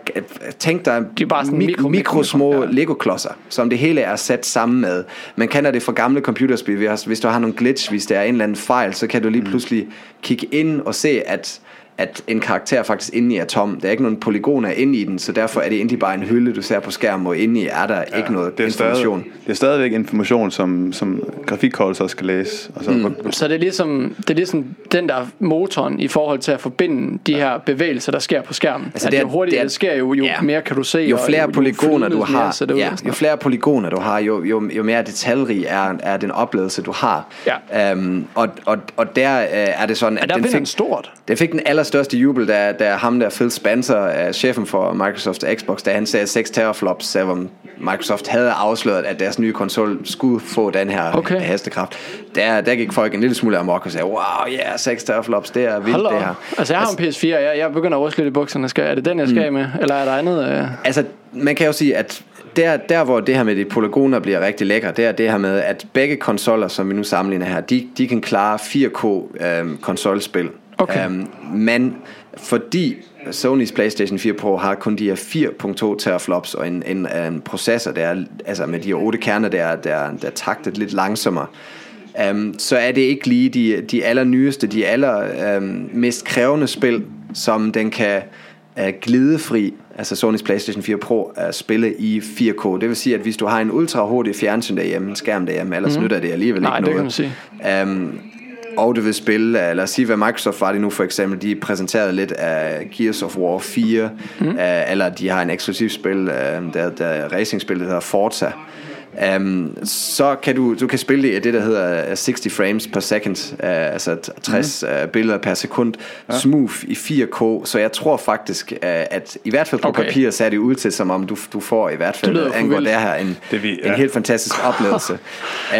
Speaker 3: tænk dig
Speaker 5: Det er bare sådan
Speaker 3: mik-
Speaker 5: mikro-
Speaker 3: mikro, små
Speaker 5: ja.
Speaker 3: Lego-klodser, som det hele er sat sammen med. Man kender det fra gamle computerspil. Hvis du har nogle glitch, hvis der er en eller anden fejl, så kan du
Speaker 5: Mm.
Speaker 3: lige pludselig kigge ind og se, at at en karakter faktisk inde i er tom. Der er ikke nogen polygoner inde i den, så derfor er det egentlig bare en hylde, du ser på skærmen, og inde i er der ja, ikke noget
Speaker 4: det er
Speaker 3: information.
Speaker 4: Stadig, det er stadigvæk information, som, som grafikkort så skal læse. Og så, mm.
Speaker 5: Så det er, ligesom, det er ligesom den der motoren i forhold til at forbinde de her bevægelser, der sker på skærmen. Altså,
Speaker 3: det er-
Speaker 5: jo hurtigere
Speaker 3: det er-
Speaker 5: det, sker, jo, jo
Speaker 3: ja.
Speaker 5: mere kan du se.
Speaker 3: jo
Speaker 5: og
Speaker 3: flere polygoner du
Speaker 5: mere
Speaker 3: har, ja,
Speaker 5: sådan
Speaker 3: jo flere polygoner du har, jo, jo, jo mere detaljerig er, er den oplevelse du har.
Speaker 5: Ja.
Speaker 3: Øhm, og, og, og der øh, er det sådan,
Speaker 5: Ja,
Speaker 3: at
Speaker 5: der
Speaker 3: den fik,
Speaker 5: den stort.
Speaker 3: den fik den allerstørste jubel, da, da ham der Phil Spencer, uh, chefen for Microsoft Xbox, da han sagde 6 teraflops, selvom Microsoft havde afsløret, at deres nye konsol skulle få den her
Speaker 5: Okay.
Speaker 3: hastekraft. Der, der gik folk en lille smule amok og sagde, wow, ja, yeah, 6 teraflops, det er vildt
Speaker 5: Hold
Speaker 3: det
Speaker 5: op.
Speaker 3: her.
Speaker 5: Altså jeg har en PS4, jeg, jeg begynder at ryste lidt i bukserne. Skal, er det den, jeg skal
Speaker 3: Mm.
Speaker 5: med? Eller er der andet? Øh?
Speaker 3: Altså, man kan jo sige, at der, der hvor det her med de polygoner bliver rigtig lækker, det er det her med, at begge konsoller, som vi nu sammenligner her, de, de kan klare 4K øhm, konsolspil.
Speaker 5: Okay.
Speaker 3: Øhm, men fordi Sony's PlayStation 4 Pro har kun de her 4.2 teraflops og en, en, en processor, der er, altså med de her 8 kerner, der, er- der, er- der er taktet lidt langsommere, um, så er det ikke lige de, de allernyeste, de aller um, mest krævende spil, som den kan uh, glidefri, altså Sony's PlayStation 4 Pro, uh, spille i 4K. Det vil sige, at hvis du har en ultra hurtig fjernsyn derhjemme, en skærm derhjemme, ellers mm. nytter det alligevel.
Speaker 5: Nej,
Speaker 3: ikke
Speaker 5: det
Speaker 3: noget.
Speaker 5: kan man sige.
Speaker 3: Um, og du vil spille, uh, lad os sige, hvad Microsoft var det nu for eksempel, de præsenterede lidt af Gears of War 4, mm. uh, eller de har en eksklusiv spil, uh, der, der racingspil, der hedder Forza. Um, så kan du, du kan spille det i det, der hedder uh, 60 frames per second, uh, altså 60 mm. uh, billeder per sekund, ja. smooth i 4K, så jeg tror faktisk, uh, at i hvert fald på
Speaker 5: Okay.
Speaker 3: papir ser det ud til, som om du, du får i hvert fald, angår det her, en,
Speaker 4: Det vi-
Speaker 3: en
Speaker 4: ja.
Speaker 3: helt fantastisk oplevelse. uh,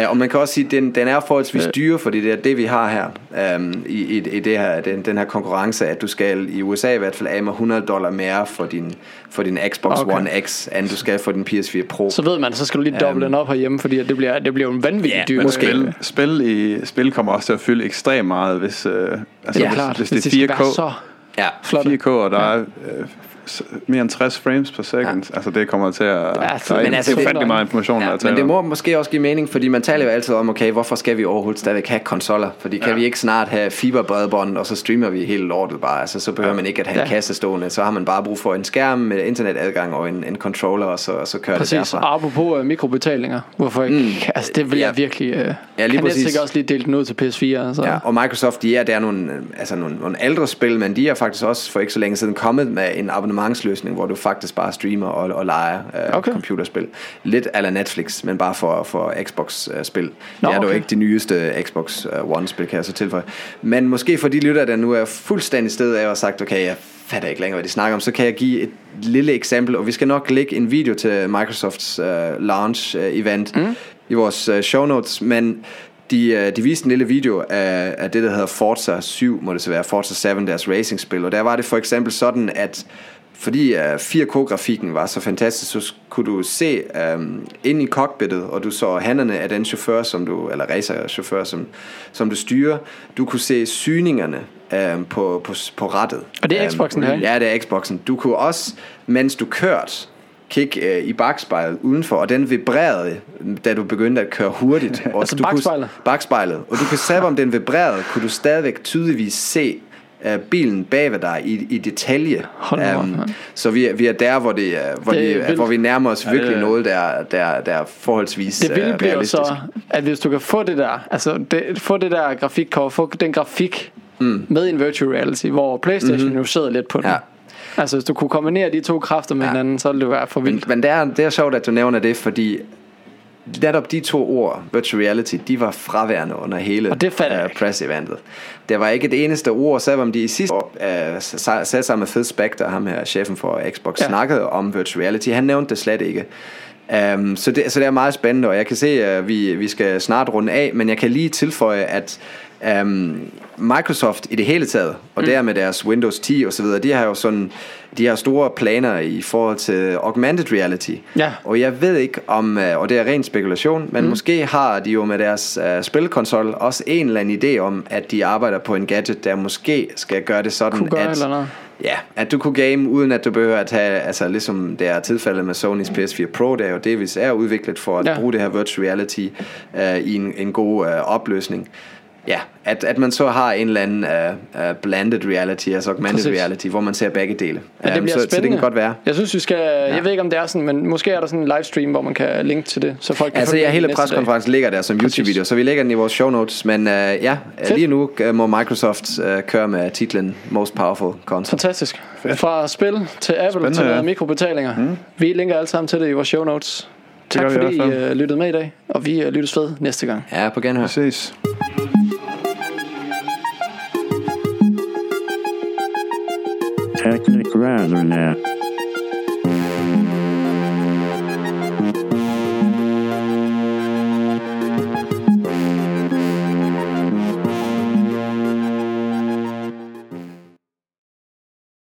Speaker 3: og man kan også sige, at den, den er forholdsvis dyre, fordi det er det, vi har her um, i, i, i det her, den, den her konkurrence, at du skal i USA i hvert fald af med 100 dollar mere for din, for din Xbox
Speaker 5: Okay.
Speaker 3: One X, end du skal for din PS4 Pro.
Speaker 5: Så ved man, så skal du lige doble den op herhjemme, fordi det bliver, det bliver en vanvittig
Speaker 3: Ja,
Speaker 5: dyr.
Speaker 3: måske.
Speaker 4: Spil, spil, i, spil kommer også til at fylde ekstremt meget, hvis, øh, altså,
Speaker 5: Ja,
Speaker 4: hvis,
Speaker 5: klart.
Speaker 4: hvis, det
Speaker 5: de
Speaker 4: er
Speaker 5: skal
Speaker 4: 4K.
Speaker 5: være så
Speaker 3: Ja.
Speaker 5: flotte.
Speaker 4: 4K, og der er øh, mere end 60 frames per second. Ja. Altså det kommer til at... Ja,
Speaker 5: så-
Speaker 4: der er
Speaker 5: men
Speaker 3: altså,
Speaker 4: altså,
Speaker 3: det-
Speaker 4: ufattelig meget information, der
Speaker 3: Ja, men det
Speaker 4: om.
Speaker 3: må måske også give mening, fordi man taler jo altid om, okay, hvorfor skal vi overhovedet stadigvæk have konsoller? Fordi kan
Speaker 4: Ja.
Speaker 3: ja. vi ikke snart have fiberbredbånd, og så streamer vi hele lortet bare? Altså, så behøver man ikke at have en
Speaker 5: Ja.
Speaker 3: kasse stående. Så har man bare brug for en skærm med internetadgang og en, en controller, og så, og så kører det
Speaker 5: Præcis,
Speaker 3: derfra.
Speaker 5: og apropos uh, mikrobetalinger, hvorfor ikke? Mm. Altså, det vil jeg
Speaker 3: Ja.
Speaker 5: virkelig... Uh,
Speaker 3: Ja, lige
Speaker 5: kan
Speaker 3: præcis.
Speaker 5: også lige dele den ud til PS4. Altså.
Speaker 3: Ja, og Microsoft, de er der er nogle, øh, altså nogle, nogle ældre spil, men de er faktisk også for ikke så længe siden kommet med en abonnementsløsning, hvor du faktisk bare streamer og, og leger øh,
Speaker 5: Okay.
Speaker 3: computerspil. Lidt ala Netflix, men bare for, for Xbox-spil.
Speaker 5: Nå,
Speaker 3: det er dog
Speaker 5: okay.
Speaker 3: ikke de nyeste Xbox øh, One-spil, kan jeg så tilføje. Men måske for de lytter, der nu er fuldstændig sted af og har sagt, okay, jeg fatter ikke længere, hvad de snakker om, så kan jeg give et lille eksempel, og vi skal nok lægge en video til Microsofts øh, launch-event mm. i vores øh, show notes, men de, øh, de viste en lille video af, af det, der hedder Forza 7, må det så være, Forza 7, deres racingspil, og der var det for eksempel sådan, at fordi uh, 4K-grafikken var så fantastisk, så kunne du se um, ind i cockpittet, og du så hænderne af den chauffør, som du, eller racerchauffør, som, som du styrer. Du kunne se syningerne um, på, på, på rattet.
Speaker 5: Og det er
Speaker 3: Øhm,
Speaker 5: Xboxen, her?
Speaker 3: Ja, det er Xboxen. Du kunne også, mens du kørte, kigge uh, i bagspejlet udenfor, og den vibrerede, da du begyndte at køre hurtigt. Og
Speaker 5: Altså
Speaker 3: du
Speaker 5: bagspejlet?
Speaker 3: Kunne, bagspejlet. Og du kan se, om den vibrerede, kunne du stadigvæk tydeligvis se uh, bilen bag ved dig i, i detalje.
Speaker 5: Hold nu op, mand.
Speaker 3: så vi er, vi er der, hvor, det, er- hvor,
Speaker 5: Det er
Speaker 3: det,
Speaker 5: vildt.
Speaker 3: hvor vi nærmer os virkelig
Speaker 4: det er-
Speaker 3: noget, der, der, der er forholdsvis
Speaker 5: Det
Speaker 3: øh,
Speaker 5: vilde bliver jo
Speaker 3: realistisk.
Speaker 5: så, at hvis du kan få det der, altså det, få det der grafikkort, få den grafik mm. med en virtual reality, hvor Playstation mm-hmm. jo sidder lidt på den.
Speaker 3: Ja.
Speaker 5: Altså hvis du kunne kombinere de to kræfter med
Speaker 3: Ja.
Speaker 5: hinanden, så ville det være for
Speaker 3: Men,
Speaker 5: vildt.
Speaker 3: men det, er, det er sjovt, at du nævner det, fordi netop de to ord, virtual reality, de var fraværende under hele
Speaker 5: Og det jeg
Speaker 3: øh, press-eventet. Der var ikke et eneste ord, selvom de i sidste år uh, satte sammen med Phil Spector, ham her, chefen for Xbox,
Speaker 5: Ja.
Speaker 3: ja. snakkede om virtual reality. Han nævnte det slet ikke. Um, så, det, så det er meget spændende, og jeg kan se, at vi, vi skal snart runde af, men jeg kan lige tilføje, at um, Microsoft i det hele taget, og mm. dermed deres Windows 10 og så videre, de har jo sådan, de har store planer i forhold til augmented reality.
Speaker 5: Ja.
Speaker 3: Og jeg ved ikke om, øh, og det er ren spekulation, men mm. måske har de jo med deres uh, spilkonsol også en eller anden idé om, at de arbejder på en gadget, der måske skal gøre det sådan,
Speaker 5: Kunne gøre
Speaker 3: at,
Speaker 5: eller noget.
Speaker 3: Ja, at du kunne game uden at du behøver at have, altså ligesom det er tilfældet med Sony's PS4 Pro, det er jo delvis er udviklet for at
Speaker 5: ja.
Speaker 3: bruge det her virtual reality uh, i en, en god uh, opløsning. Ja, at, at man så har en eller anden uh, uh, blended reality, altså augmented
Speaker 5: Præcis.
Speaker 3: reality, hvor man ser begge dele.
Speaker 5: Men det
Speaker 3: Um,
Speaker 5: bliver
Speaker 3: så,
Speaker 5: spændende.
Speaker 3: så det kan godt være.
Speaker 5: Jeg synes, vi skal... Ja. Jeg ved ikke, om det er sådan, men måske er der sådan en livestream, hvor man kan linke til det, så folk kan
Speaker 3: Altså,
Speaker 5: følge
Speaker 3: ja, hele preskonferencen ligger der som
Speaker 5: Præcis.
Speaker 3: YouTube-video, så vi lægger den i vores show notes. Men uh, ja,
Speaker 5: Fedt.
Speaker 3: lige nu uh, må Microsoft uh, køre med titlen Most Powerful Console.
Speaker 5: Fantastisk. Fra spil til Apple
Speaker 4: Spændende,
Speaker 5: til
Speaker 4: ja.
Speaker 5: mikrobetalinger. Mm. Vi linker alle sammen til det i vores show notes. Tak
Speaker 4: i
Speaker 5: fordi I uh, lyttede med i dag, og vi uh, lyttes ved næste gang.
Speaker 3: Ja, på genhør.
Speaker 4: Vi
Speaker 8: Technic Razornet.